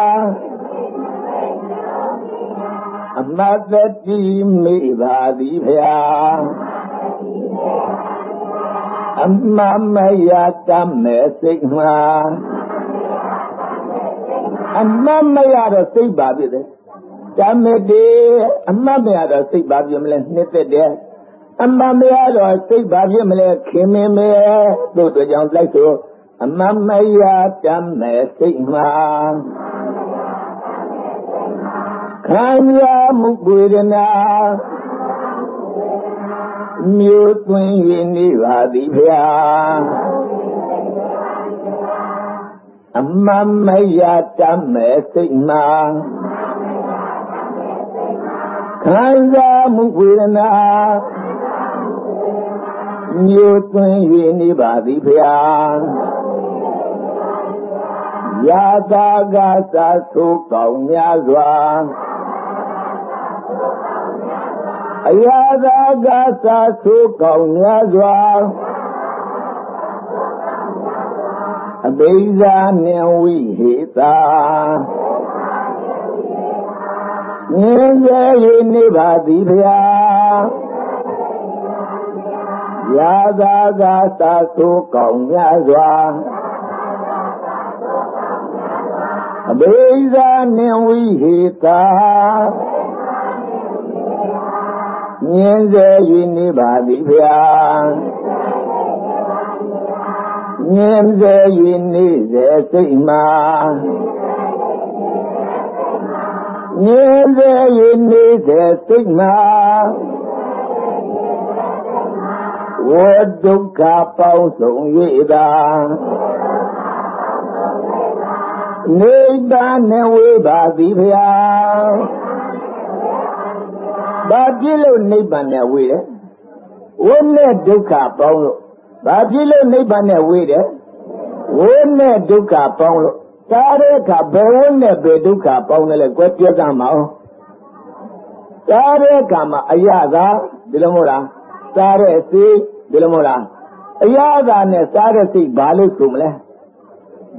အမတ်တတိမိပါသည်ဖျာအမမယတမဲ့စိတ်မှာအမမရတော့စိတ်ပါပြီလေဓမ္မတေအမမရတော့စိတ်ပါပြီမလဲနှစ်သက်တယ်အမမရတော့စိတ်ပါပြီမလဲခင်မင်းမဲတို့တို့ကြောင့်လိုက်ဆို အမမယတမဲ့စိတ်မှာခံရမှုဝေဒနာမြို့သွင်း၍နေပါသည်ဖျာအမမယတမဲ့စိတ်မှာခံစားမှုဝေဒနာမြို့သွင်း၍နေပါသည်ဖျာ ယာတာကသာသုကောင်းများစွာအရာသာကသာသုကောင်းများစွာအဘိဇာနှင်ဝိဟေတာငင်းစေ၍နေပါသည်ဗျာရာသာသာသာသုကောင်းများစွာ ဇာနှင်ဝိဟေတာမြင်စေ၍နေပါသည်ဗျာမြင်စေ၍နေစေစိတ်မှာမြင်စေ၍နေစေစိတ်မှာဝဒုက္ခပေါင်းစုံ၍သာ နိဗ္ဗာန်နဲ့ဝေးပါသည်ဗျာဘာဖြစ်လို့နိဗ္ဗာန်နဲ့ဝေးတယ်ဝိနဲ့ဒုက္ခပေါင်းလို့ဘာဖြစ်လို့နိဗ္ဗာန်နဲ့ဝေးတယ်ဝိနဲ့ဒုက္ခပေါင်းလို့တားတဲ့အခါဘယ်ဝိနဲ့ဘယ်ဒုက္ခပေါင်းတယ်လဲကွယ်ပြောကြမှာအောင်တားတဲ့အခါမှာအရသာဒီလိုမဟုတ်လားစားတဲ့စိတ်ဒီလိုမဟုတ်လားအရသာနဲ့စားတဲ့စိတ်ဘာလို့ဆိုမလဲ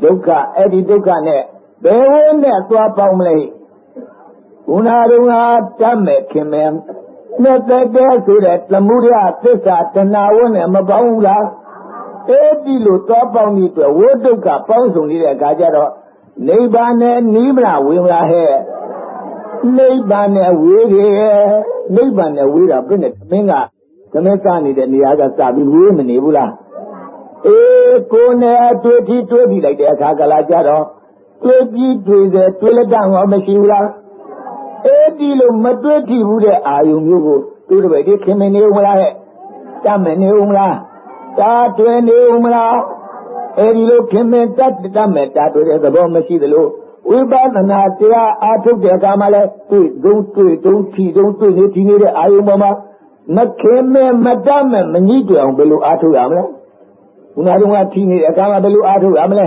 ဒုက္ခအဲ့ဒီဒုက္ခနဲ့ဘယ်ဝိနဲ့သွားပေါင်းမလဲခုနတုန်းကတတ်မဲ့ခင်မဲနဲ့တက်တဲ့ဆိုတဲ့သမှုရသစ္စာတဏှာဝနဲ့မပေါင်းဘူးလားအဲ့ဒီလိုသွားပေါင်းပြီးတော့ဝိဒုက္ခပေါင်းစုံနေတဲ့အခါကျတော့နိဗ္ဗာန်နဲ့နိဗ္ဗာန်ဝင်လာဟဲ့နိဗ္ဗာန်နဲ့ဝေးတယ်နိဗ္ဗာန်နဲ့ဝေးတာပြည့်နေမင်းကသမက်ကနေတဲ့နေရာကစပြီးဝေးမနေဘူးလား အေးကိုယ်နဲ့အတွေ့အထိတွေ့ပြီးလိုက်တဲ့အခါကလာကြတော့တွေ့ပြီးတွေ့တယ်တွေ့လက်တန်ဟောမရှိဘူးလားအဲ့ဒီလိုမတွေ့ထိဘူးတဲ့အာယုံမျိုးကိုသူတပည့်ဒီခင်မနေဦးမလားဟဲ့တတ်မနေဦးမလားတာတွင်နေဦးမလားအဲ့ဒီလိုခင်မတတ်တတ်မဲ့တာတွေ့တဲ့သဘောမရှိသလိုဝိပဿနာတရားအားထုတ်တဲ့အခါမှာလဲတွေ့တုံးတွေ့တုံးဖြီတုံးတွေ့နေဒီနေတဲ့အာယုံပေါ်မှာမခင်မဲ့မတတ်မဲ့မညှိကြအောင်ဘယ်လိုအားထုတ်ရမလဲ ခုနကဖြီနေတဲ့အခါမှာဘယ်လိုအားထုတ်ရမလဲ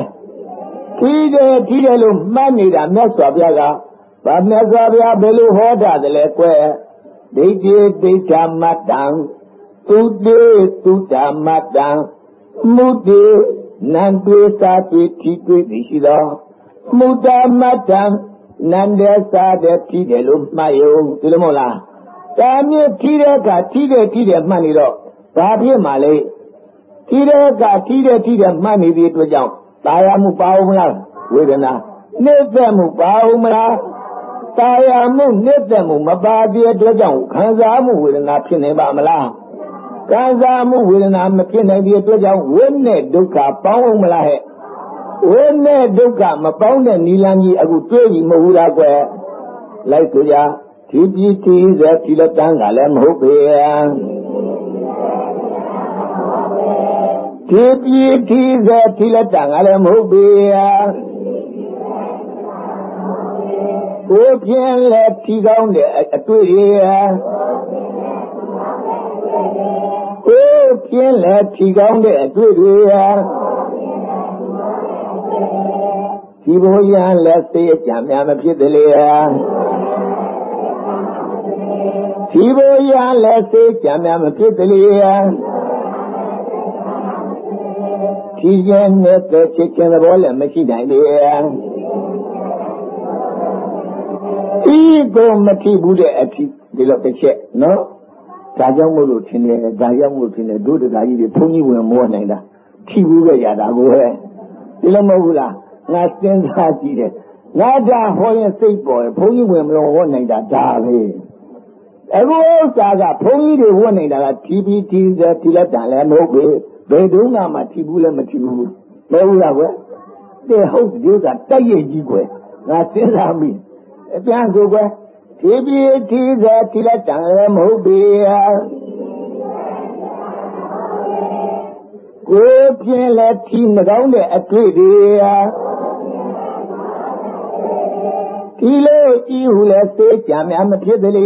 ထီးတယ်ထီးတယ်လို့မှတ်နေတာမြတ်စွာဘုရားကဗာမြတ်စွာဘုရားဘယ်လိုဟောတာလဲကွယ်ဒိဋ္ဌိဒိဋ္ဌမတ္တံသူတေသူတမတ္တံမုတေနံတွေစာတွေထီတွေသိရှိသောမုတ္တမတ္တံနန္ဒေစာတဲ့ထီတယ်လို့မှတ်ရုံဒီလိုမဟုတ်လားတာမြင့်ထီတဲ့အခါထီတဲ့ထီတဲ့မှတ်နေတော့ဘာဖြစ်မှလဲ ထီတဲ့အခါထီတဲ့ထီတဲ့မှတ်နေသည့်အတွက်ကြောင့်ตายမှုပါအောင်မလားဝေဒနာနှိမ့်သက်မှုပါအောင်မလားตายမှုနှိမ့်သက်မှုမပါတဲ့အတွက်ကြောင့်ခံစားမှုဝေဒနာဖြစ်နေပါမလားခံစားမှုဝေဒနာမဖြစ်နိုင်တဲ့အတွက်ကြောင့်ဝိနဲ့ဒုက္ခပေါင်းအောင်မလားဟဲ့ဝိနဲ့ဒုက္ခမပေါင်းတဲ့နိလန်းကြီးအခုတွေးပြီးမဟုတ်လားကွယ်လိုက်ဆိုကြဒီပြည်တီးစေဒီလက်တန်းကလည်းမဟုတ်ပေ ဒီပြည်တီးစေဒီလက်တန်းကလည်းမဟုတ်ပေကိုပြင်းလက်ထီကောင်းတဲ့အတွေ့တွေကိုပြင်းလက်ထီကောင်းတဲ့အတွေ့တွေဒီဘုရားလက်စေးအကြံများမဖြစ်တယ်လေဒီဘုရားလက်စေးကြံများမဖြစ်တယ် လေဒီကျန်တဲ့ချစ်ခြင်းသဘောလည်းမရှိနိုင်လေဒီကိုမထိဘူးတဲ့အထိဒီလိုတစ်ချက်နော်ဒါကြောင့်မို့လို့ထင်တယ်ဒါကြောင့်မို့ထင်တယ်တို့တရားကြီးတွေဘုန်းကြီးဝင်မောနိုင်တာထိဘူးခဲ့ရတာကိုဟဲ့ဒီလိုမဟုတ်ဘူးလားငါစဉ်းစားကြည့်တယ်ငါဒါဟောရင်စိတ်ပေါ်ဘုန်းကြီးဝင်မလို့ဟောနိုင်တာဒါပဲအခုဥစ္စာကဘုန်းကြီးတွေဝတ်နေတာက TPT ဆိုဒီလက်တန်လည်းမဟုတ်ဘူး ဘယ်တုန်းကမှထိဘူးလည်းမထိဘူးမဟုတ်လားကွယ်တဲ့ဟုတ်ဒီဥစ္စာတိုက်ရကြီးကွယ်ငါစဉ်းစားမိအပြန်ဆိုကွယ် TPT ဆိုဒီလက်တန်လည်းမဟုတ်ဘူးကိုပြင်းလည်းထီမကောင်းတဲ့အတွေ့တွေဒီလိုကြည့်ဟုလဲသိကြများမဖြစ်သလေ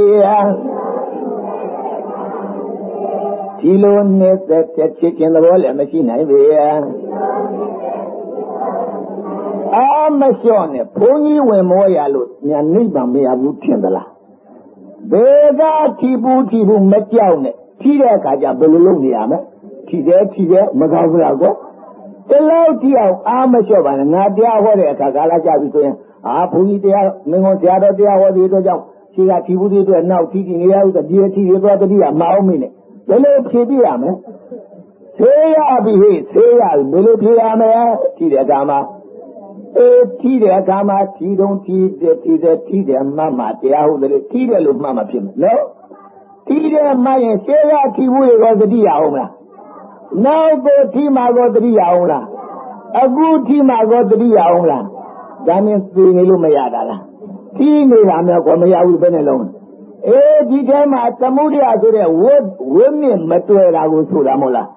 ဒီလိုနဲ့သက်ချက်ချစ်ခြင်းသဘောလည်းမရှိနိုင်ပေအာမလျှော့နဲ့ဘုန်းကြီးဝင်မောရလို့ညာနိဗ္ဗာန်မရဘူးထင်သလားဘယ်ကထီဘူးထီဘူးမကြောက်နဲ့ထီတဲ့အခါကျဘယ်လိုလုပ်နေရမလဲထီတယ်ထီတယ်မကောင်းဘူးလားကောတလောက်တိအောင်အာမလျှော့ပါနဲ့ငါတရားဟောတဲ့အခါကာလကြပြီဆိုရင်အာဘုန်းကြီးတရားမင်းကဆရာတော်တရားဟောဒီတော့ကြောင့်ရှိကထီဘူးတွေအတွက်နောက်ထီတီနေရဦးတဒီထီတွေတော့တတိယမအောင်မင်းနဲ့ ဘယ်လိုဖြေပြရမလဲဆေးရပြီဟေ့ဆေးရပြီဘယ်လိုဖြေရမလဲထီတဲ့အခါမှာအေးထီတဲ့အခါမှာထီတုံးထီတဲ့ထီတဲ့ထီတဲ့မှတ်မှတရားဟုတ်တယ်ထီတယ်လို့မှတ်မှဖြစ်မယ်နော်ထီတဲ့မှရင်ဆေးရထီဘူးရောတတိယအောင်မလားနောက်ကိုထီမှာကိုတတိယအောင်လားအခုထီမှာကိုတတိယအောင်လားဒါနဲ့သိနေလို့မရတာလားထီနေတာမျိုးကိုမရဘူးဘယ်နဲ့လုံး အေးဒီထဲမှာသမုဒ္ဒရာဆိုတဲ့ဝတ်ဝိမြင့်မတွေ့တာကိုဆိုတာမဟုတ်လား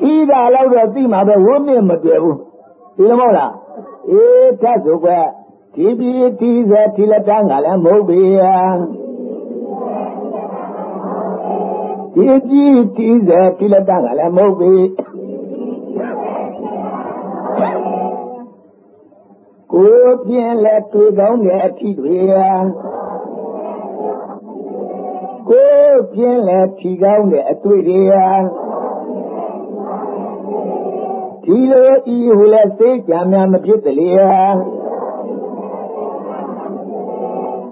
ဒီတာတော့တော့သိမှာပဲဝိမြင့်မတွေ့ဘူးဒီလိုမဟုတ်လားအေးတတ်ဆိုကွဒီပြီးဒီစေဒီလက်တန်းကလည်းမဟုတ်ပေဒီပြီးဒီစေဒီလက်တန်းကလည်းမဟုတ်ပေကိုပြင်းလက်တွေ့ကောင်းတဲ့အထီးတွေ ပြင်းလဲထီကောင်းတဲ့အတွေ့တွေဟာဒီလိုဤဟူလဲသိကြများမဖြစ်တလေဟာ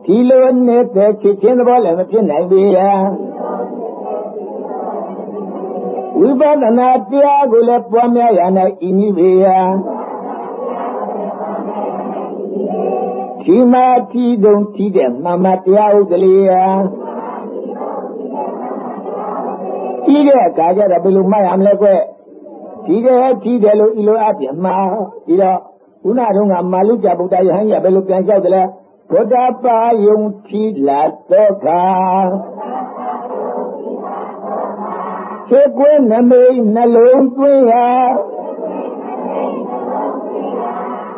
ဒီလိုနေတဲ့ချစ်ချင်းသဘောလည်းမဖြစ်နိုင်ပေဟာဝိပဿနာတရားကိုလည်းပွားများရနိုင်ဤနည်းပေဟာဒီမှာထီတုံထီတဲ့မမတရားဥဒလေဟာ ပြီးတဲ့အခါကျတော့ဘယ်လိုမှတ်ရမလဲကွဒီတဲ့ဒီတယ်လို့ဤလိုအပြမှာပြီးတော့ခုနတုန်းကမာလုကျဗုဒ္ဓယဟန်ရဘယ်လိုပြန်လျှောက်တယ်လဲဘုဒ္ဓပါယုံထီလာတော့ခါခြေကွင်းနမိတ်နှလုံးသွင်းရာ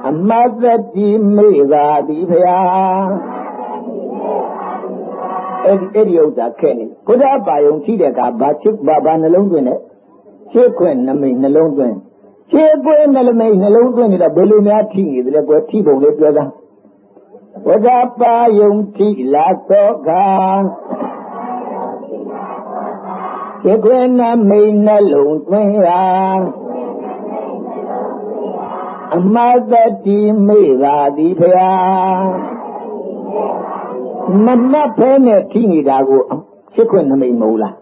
အမတ်တတိမေသာတိဖျား အဲ့ဒီအဲ့ဒီဥစ္စာခဲ့နေဘုရားပါယုံထိတဲ့အခါဘာချစ်ဘာဘာနှလုံးသွင်းနဲ့ချစ်ခွင့်နမိတ်နှလုံးသွင်းခြေကွဲနှလုံးမိတ်နှလုံးသွင်းနေတာဘယ်လိုများထိနေတယ်ကွယ်ထိပုံလေးပြောသားဝဇာပါယုံထိလာသောကခြေကွဲနှမိတ်နှလုံးသွင်းရာအမသတိမေပါသည်ဖျား မမတ်ဖဲနဲ့ထိနေတာကိုချစ်ခွင့်နမိတ်မဟုတ်လား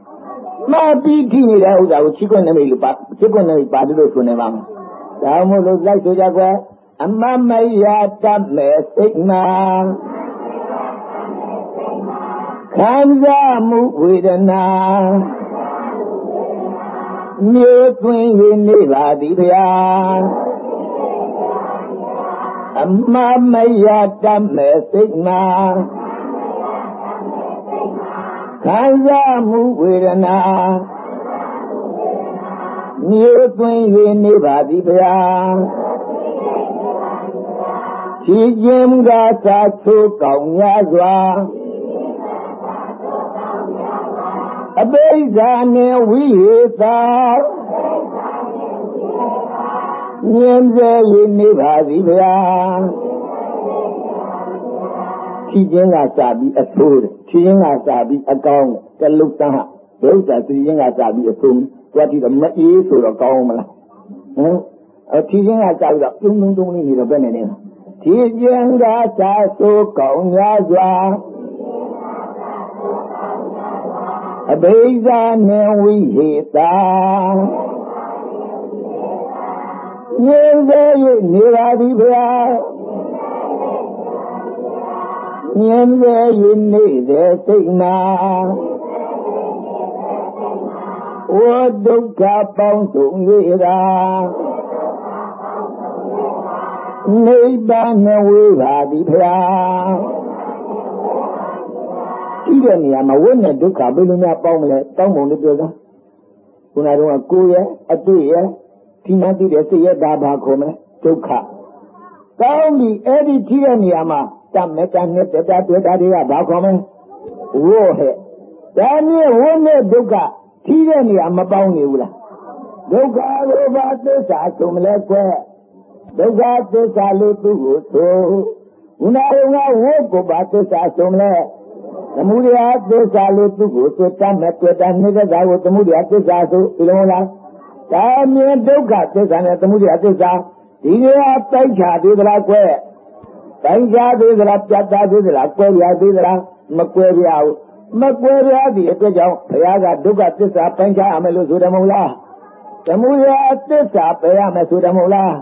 မပြီးထိနေတဲ့ဥစ္စာကိုချစ်ခွင့်နမိတ်လို့ပါချစ်ခွင့်နမိတ်ပါတယ်လို့ဆိုနေပါမှာဒါမို့လို့လိုက်ဆိုကြကွယ်အမမယတတ်မဲ့စိတ်နာခံစားမှုဝေဒနာမြေသွင်း၍နေပါသည်ဗျာအမမယတတ်မဲ့စိတ်နာ ခံစားမှုဝေဒနာမြေသွင်း၍နေပါသည်ဗျာဖြည့်ခြင်းကသာသိုးကောင်းများစွာအဘိဓါနှင့်ဝိဟေသာမြင်စေ၍နေပါသည်ဗျာ ဖြည့်ခြင်းကသာပြီးအဆိုးတယ်ဖြည့်ခြင်းကသာပြီးအကောင်းကလုတ်တန်းဒုက္ခဖြည့်ခြင်းကသာပြီးအဆိုးတွားကြည့်တော့မအေးဆိုတော့ကောင်းမလားဟမ်အဖြည့်ခြင်းကသာပြီးတော့ပြုံးပြုံးတုံးလေးနေတော့ဘယ်နဲ့နေလဲဖြည့်ခြင်းကသာဆိုးကောင်းများစွာအဘိဓါနှင့်ဝိဟေတာမြင်စေ၍နေပါသည်ဗျာ မြင်စေ၍နေတဲ့စိတ်နာဝဒုက္ခပေါင်းစုံ၍ရာနိဗ္ဗာန်ဝေပါသည်ဗျာဒီတဲ့နေရာမှာဝိနဲ့ဒုက္ခဘယ်လိုများပေါင်းမလဲတောင်းပုံလေးပြောစမ်းခုနကတော့ကိုယ်ရဲ့အတွေ့ရဲ့ဒီမှသိတဲ့စိတ်ရဲ့ဒါဘာခေါ်မလဲဒုက္ခကောင်းပြီအဲ့ဒီထိတဲ့နေရာမှာ တမကနဲ့တတတွေ့တာတွေကဘာခေါ်မလဲဝိဟဲ့ဒါနဲ့ဝိနဲ့ဒုက္ခထိတဲ့နေရာမပေါင်းနေဘူးလားဒုက္ခကိုဘာသစ္စာဆိုမလဲကွဒုက္ခသစ္စာလို့သူ့ကိုဆိုခုနကဝိကိုဘာသစ္စာဆိုမလဲသမုဒယသစ္စာလို့သူ့ကိုဆိုတတ်မဲ့တွေ့တာနေတဲ့ကာကိုသမုဒယသစ္စာဆိုဒီလိုလားဒါမြင်ဒုက္ခသစ္စာနဲ့သမုဒယသစ္စာဒီနေရာတိုက်ချသေးသလားကွယ် တိုက်ချသေးသလားပြတ်သားသေးသလားကွယ်ရသေးသလားမကွယ်ပြဘူးမကွယ်ပြသည့်အတွက်ကြောင့်ဘုရားကဒုက္ခသစ္စာပိုင်းခြားရမယ်လို့ဆိုတယ်မဟုတ်လားသမုဒယသစ္စာပယ်ရမယ်ဆိုတယ်မဟုတ်လား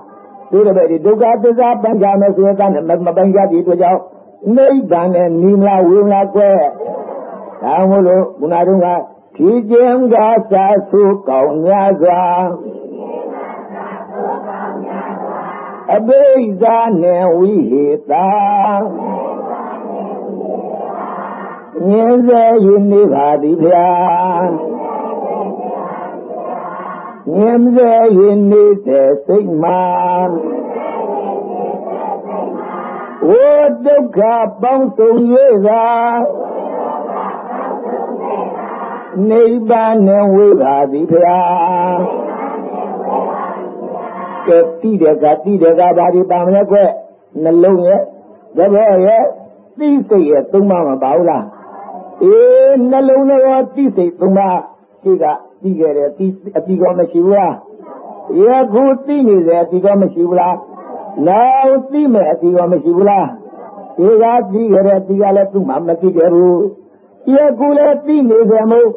ဒီလိုပဲဒီဒုက္ခသစ္စာပိုင်းခြားမယ်ဆိုတဲ့မပိုင်းခြားသည့်အတွက်ကြောင့်နိဗ္ဗာန်နဲ့နီမလားဝေမလားကွယ်ဒါမို့လို့ခုနတုန်းကဖြီးခြင်းကစာဆုကောင်းများစွာ အဘိဓါနဲ့ဝိဟေတာမြင်စေယူနေပါသည်ဗျာမြင်စေယူနေတဲ့စိတ်မှာဝိဒုက္ခပေါင်းစုံ၍သာနိဗ္ဗာန်နဲ့ဝေပါသည်ဖျား ကဲတိတဲ့ကတိတဲ့ကဘာဒီပါမလဲကွနှလုံးရဲ့သဘောရဲ့သိစိတ်ရဲ့သုံးပါးမပါဘူးလားအေးနှလုံးရောသိစိတ်သုံးပါးရှိကသိခဲ့တယ်သိအတိကောမရှိဘူးလားယခုသိနေတယ်အတိကောမရှိဘူးလားနောက်သိမဲ့အတိကောမရှိဘူးလားဒီကသိခဲ့တဲ့အတိကလည်းသူ့မှာမသိကြဘူးယခုလည်းသိနေတယ်မို့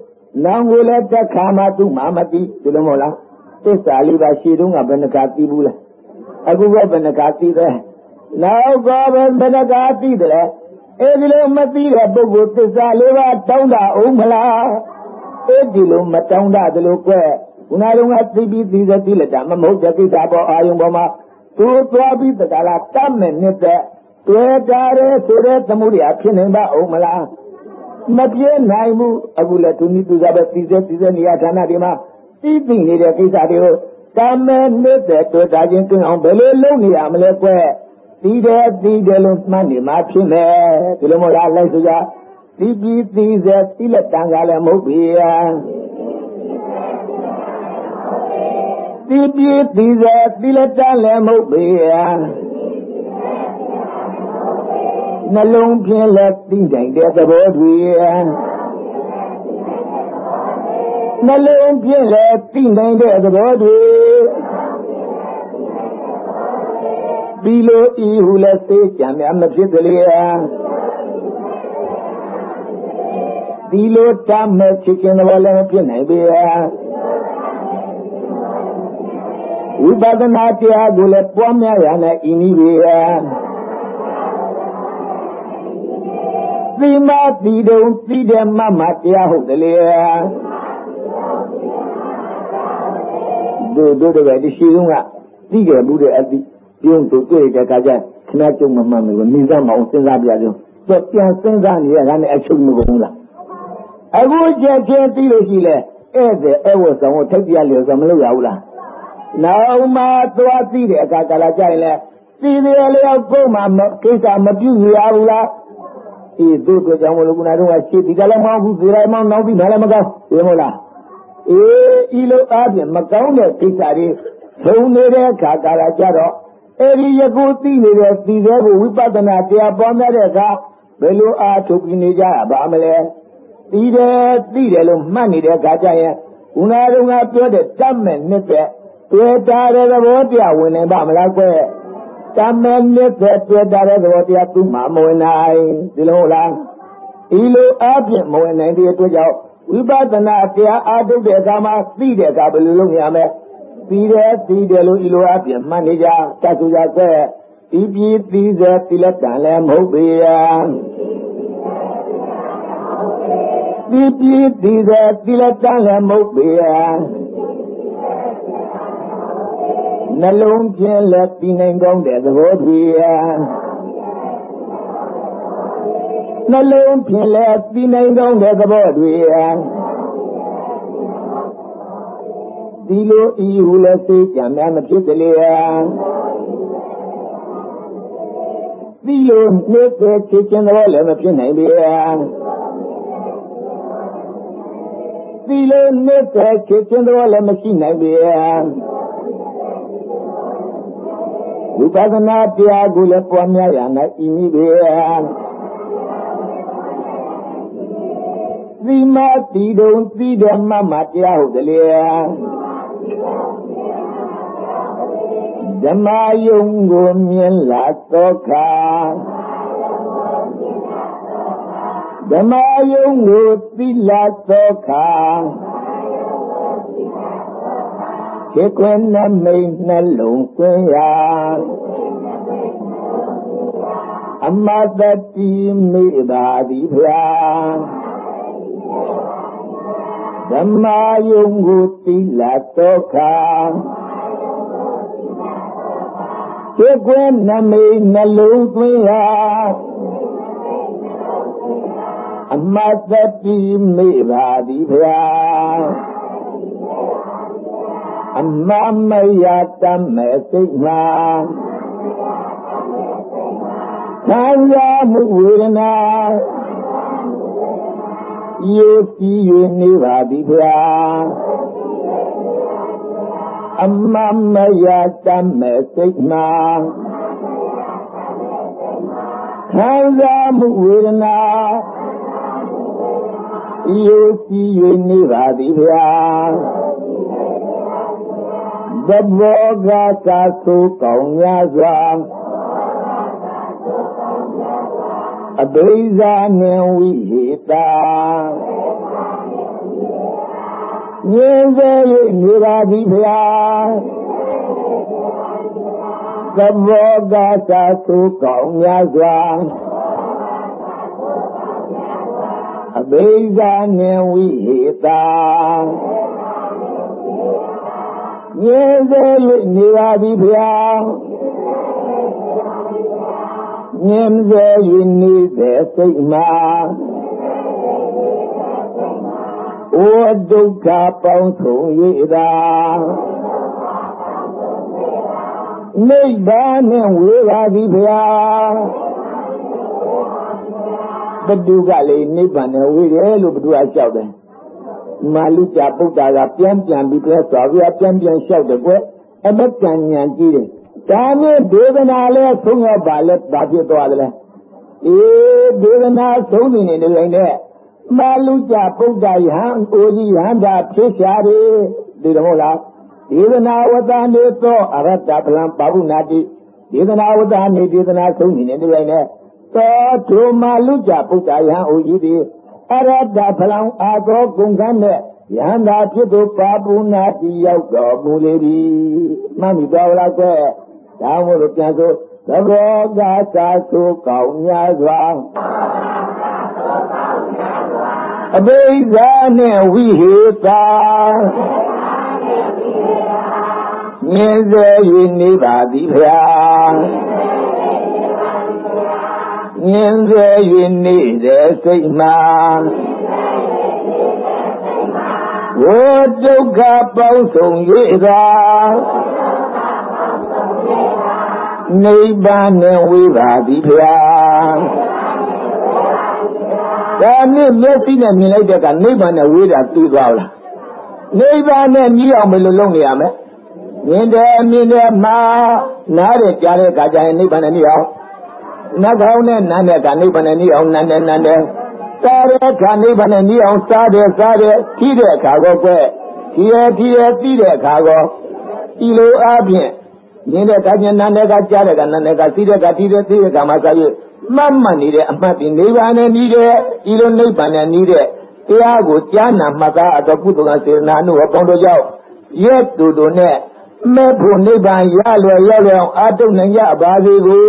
နောင်ကိုလည်းတက်ခါမှသူ့မှာမသိဒီလိုမဟုတ်လား သစ္စာလေးပါရှိတုန်းကဘယ်နှခါသိဘူးလဲအခုကဘယ်နှခါသိတယ်နောက်ကဘယ်နှခါသိတယ်အဲဒီလိုမသိတဲ့ပုဂ္ဂိုလ်သစ္စာလေးပါတောင်းတာအောင်မလားအဲဒီလိုမတောင်းတာတလို့ကွဲခုနကသိပြီးသိတဲ့သိလက်တာမမဟုတ်တဲ့ကိစ္စပေါ်အာယုံပေါ်မှာသူသွားပြီးတကလားတတ်မဲ့နေတဲ့တွေ့တာရဲဆိုတဲ့သမှုတွေဖြစ်နေပါအောင်မလားမပြေနိုင်ဘူးအခုလည်းသူနည်းသူစားပဲသိစေသိစေနေရဌာနတွေမှာ သိသိနေတဲ့ကိစ္စတွေကိုကမ္မနေတဲ့တွေ့တာချင်းတွင်အောင်ဘယ်လိုလုပ်နေရမလဲကွသိတယ်သိတယ်လို့မှတ်နေမှဖြစ်မယ်ဒီလိုမဟုတ်လားလိုက်ဆိုကြသိပြီးသိစေသိလက်တန်ကလည်းမဟုတ်ပြီတိပြေတိဇေတိလတလည်းမဟုတ်ပေယနှလုံးဖြင့်လည်းသိနိုင်တဲ့သဘောတွေ နှလုံးဖြင့်လည်းသိနိုင်တဲ့သဘောတွေဒီလိုဤဟုလည်းသိကြံများမဖြစ်ကလေးဒီလိုတမ်းမဲ့ဖြစ်ခြင်းသဘောလည်းမဖြစ်နိုင်ပေဝိပဿနာတရားကိုလည်းပွားများရတဲ့ဤနည်းပေသီမသီတုံသီတယ်မမတရားဟုတ်တယ်လေ တို့တို့တကယ်ဒီရှိဆုံးကသိကြဘူးတဲ့အတိပြုံးတို့တွေ့တဲ့အခါကျခဏကျုံမမှန်ဘူးနေစမ်းမအောင်စဉ်းစားပြကြတော့တော့ပြန်စဉ်းစားနေရတာနဲ့အချုပ်မကုန်ဘူးလားအခုချက်ချင်းသိလို့ရှိလဲဧည့်သည်ဧဝတ်ဆောင်ကိုထိုက်ပြလျော်ဆိုမလုပ်ရဘူးလားနောက်မှသွားသိတဲ့အခါကလာကြရင်လဲသိတယ်လျောက်ကိုမှကိစ္စမပြုရဘူးလားအေးတို့တို့ကြောင့်မလို့ခုနကတော့ရှေ့ဒီကလည်းမဟုတ်ဘူးဒီတိုင်းမနောက်ပြီးဘာလည်းမကောင်းသိမို့လား အေးဤလိုအားဖြင့်မကောင်းတဲ့ကိစ္စတွေထုံနေတဲ့အခါကလာကြတော့အဲဒီယခုသိနေတဲ့သိသေးကိုဝိပဿနာတရားပေါ်များတဲ့အခါဘယ်လိုအားထုတ်ပြီးနေကြရပါမလဲသိတယ်သိတယ်လို့မှတ်နေတဲ့အခါကျရင်ခုနကပြောတဲ့တတ်မဲ့နှစ်တဲ့တွေ့တာတဲ့သဘောတရားဝင်နေပါမလားကွတမနစ်တဲ့တွေ့တာတဲ့သဘောတရားသူ့မှာမဝင်နိုင်ဒီလိုဟုတ်လားဤလိုအပြင်မဝင်နိုင်တဲ့အတွက်ကြောင့် ဝိပဿနာတရားအားထုတ်တဲ့အခါမှာသိတဲ့အခါဘယ်လိုလုပ်ရမလဲသိတယ်သိတယ်လို့ဤလိုအပြင်မှတ်နေကြတတ်သူကြကွဤပြည်သိစေတိလက်တန်လည်းမဟုတ်ပေရဒီပြည်သိစေတိလက်တန်လည်းမဟုတ်ပေရနှလုံးဖြင့်လည်းပြီးနိုင်ကောင်းတဲ့သဘောတည်း နှလုံးဖြင့်လည်းပြီးနိုင်ကောင်းတဲ့သဘောတည်းဒီလိုဤဟုလည်းသိကြများမဖြစ်ကလေးဒီလိုနှိမ့်တဲ့ချစ်ခြင်းသဘောလည်းမဖြစ်နိုင်ပေဒီလိုနှိမ့်တဲ့ချစ်ခြင်းသဘောလည်းမရှိနိုင်ပေဝိပဿနာတရားကိုလည်းပွားများရနိုင်ဤနည်းပဲ သီမတိတုံသီဓမ္မမတရားဟုတ်တယ်လေဓမ္မယုံကိုမြင်လာသောခါဓမ္မယုံကိုသိလာသောခါဖြစ်ခွင့်နမိတ်နှလုံးသွင်းရာအမတတိမိပါသည်ဖျာ ဓမ္မယုံကိုတိလတောခာဖြစ်ခွင့်နမိတ်နှလုံးသွင်းရာအမတတိမိပါသည်ဖျာအမမယတမဲ့စိတ်မှာခံရမှုဝေဒနာ ယေစီ၍နေပါသည်ဗျာအမမယတမဲ့စိတ်မှာခံရမှုဝေဒနာယေစီ၍နေပါသည်ဗျာသဘောကသာသုကောင်းများစွာ အဘိဇာနှင်ဝိဟိတာမြင်စေ၍နေပါသည်ဖျာသဘောကသာသုကောင်းများစွာအဘိဇာနှင်ဝိဟိတာမြဲသေး၍နေပါသည်ဗျာ မြင်စေ၍နေတဲ့စိတ်မှာဩဒုက္ခပေါင်းဆုံး၍သာနိဗ္ဗာန်နဲ့ဝေပါသည်ဗျာဘဒုကလေနိဗ္ဗာန်နဲ့ဝေတယ်လို့ဘဒုကကြောက်တယ်မာလူကြပုဒ္ဒါကပြန်ပြန်ပြီးပြစွာပြပြန်ပြန်လျှောက်တယ်ကွအမတန်ညာကြည့်တယ် ဒါနဲ့ဒေသနာလဲဆုံးရပါလဲဘာဖြစ်သွားတယ်လဲအေးဒေသနာဆုံးနေနေနေနဲ့မာလူကြပုဒ္ဒါယဟန်အိုကြီးဟန်တာဖြစ်ရှာတယ်ဒီတော့ဟုတ်လားဒေသနာဝတ္တနေသောအရတ္တပလံပါဟုနာတိဒေသနာဝတ္တနေဒေသနာဆုံးနေနေနေနဲ့သောဒုမာလူကြပုဒ္ဒါယဟန်အိုကြီးဒီအရတ္တဖလံအာသောကုန်ကန်းနဲ့ယန္တာဖြစ်သူပါပုနာတိရောက်တော်မူလေသည်မှတ်မိတော်လားကဲ ဒါမို့လို့ပြန်ဆိုသဘောကသာဆိုကောင်းများစွာအဘိဓါနှင့်ဝိဟေတာမြင်စေ၍နေပါသည်ဖျာမြင်စေ၍နေတဲ့စိတ်မှာဝေဒုက္ခပေါင်းစုံ၍သာ နိဗ္ဗာန်နဲ့ဝေးပါသည်ဖျာဒါနဲ့မျက်စိနဲ့မြင်လိုက်တဲ့ကနိဗ္ဗာန်နဲ့ဝေးတာသိသွားလားနိဗ္ဗာန်နဲ့မြည်အောင်ဘယ်လိုလုပ်နေရမလဲမြင်တယ်မြင်တယ်မှာနားတယ်ကြားတဲ့အခါကျရင်နိဗ္ဗာန်နဲ့မြည်အောင်နှာခေါင်းနဲ့နားတဲ့ကနိဗ္ဗာန်နဲ့မြည်အောင်နားတယ်နားတယ်စားတဲ့အခါနိဗ္ဗာန်နဲ့နီးအောင်စားတယ်စားတယ်ထိတဲ့အခါကောကွယ်ဒီရဒီရသိတဲ့အခါကောဒီလိုအားဖြင့် မြင်တဲ့အခါကျနန္တဲ့ကကြားတဲ့ကနန္တဲ့ကသိတဲ့ကသိတဲ့သိတဲ့ကမှစားရမှတ်မှတ်နေတဲ့အမှတ်ပြင်နိဗ္ဗာန်နဲ့နီးတဲ့ဒီလိုနိဗ္ဗာန်နဲ့နီးတဲ့တရားကိုကြားနာမှတ်သားအတော်ကုသကစေနာနုဟောပေါင်းတို့ကြောင့်ရဲ့တူတူနဲ့မဲ့ဖို့နိဗ္ဗာန်ရလွယ်ရောက်လွယ်အောင်အာတုနိုင်ကြပါစေကို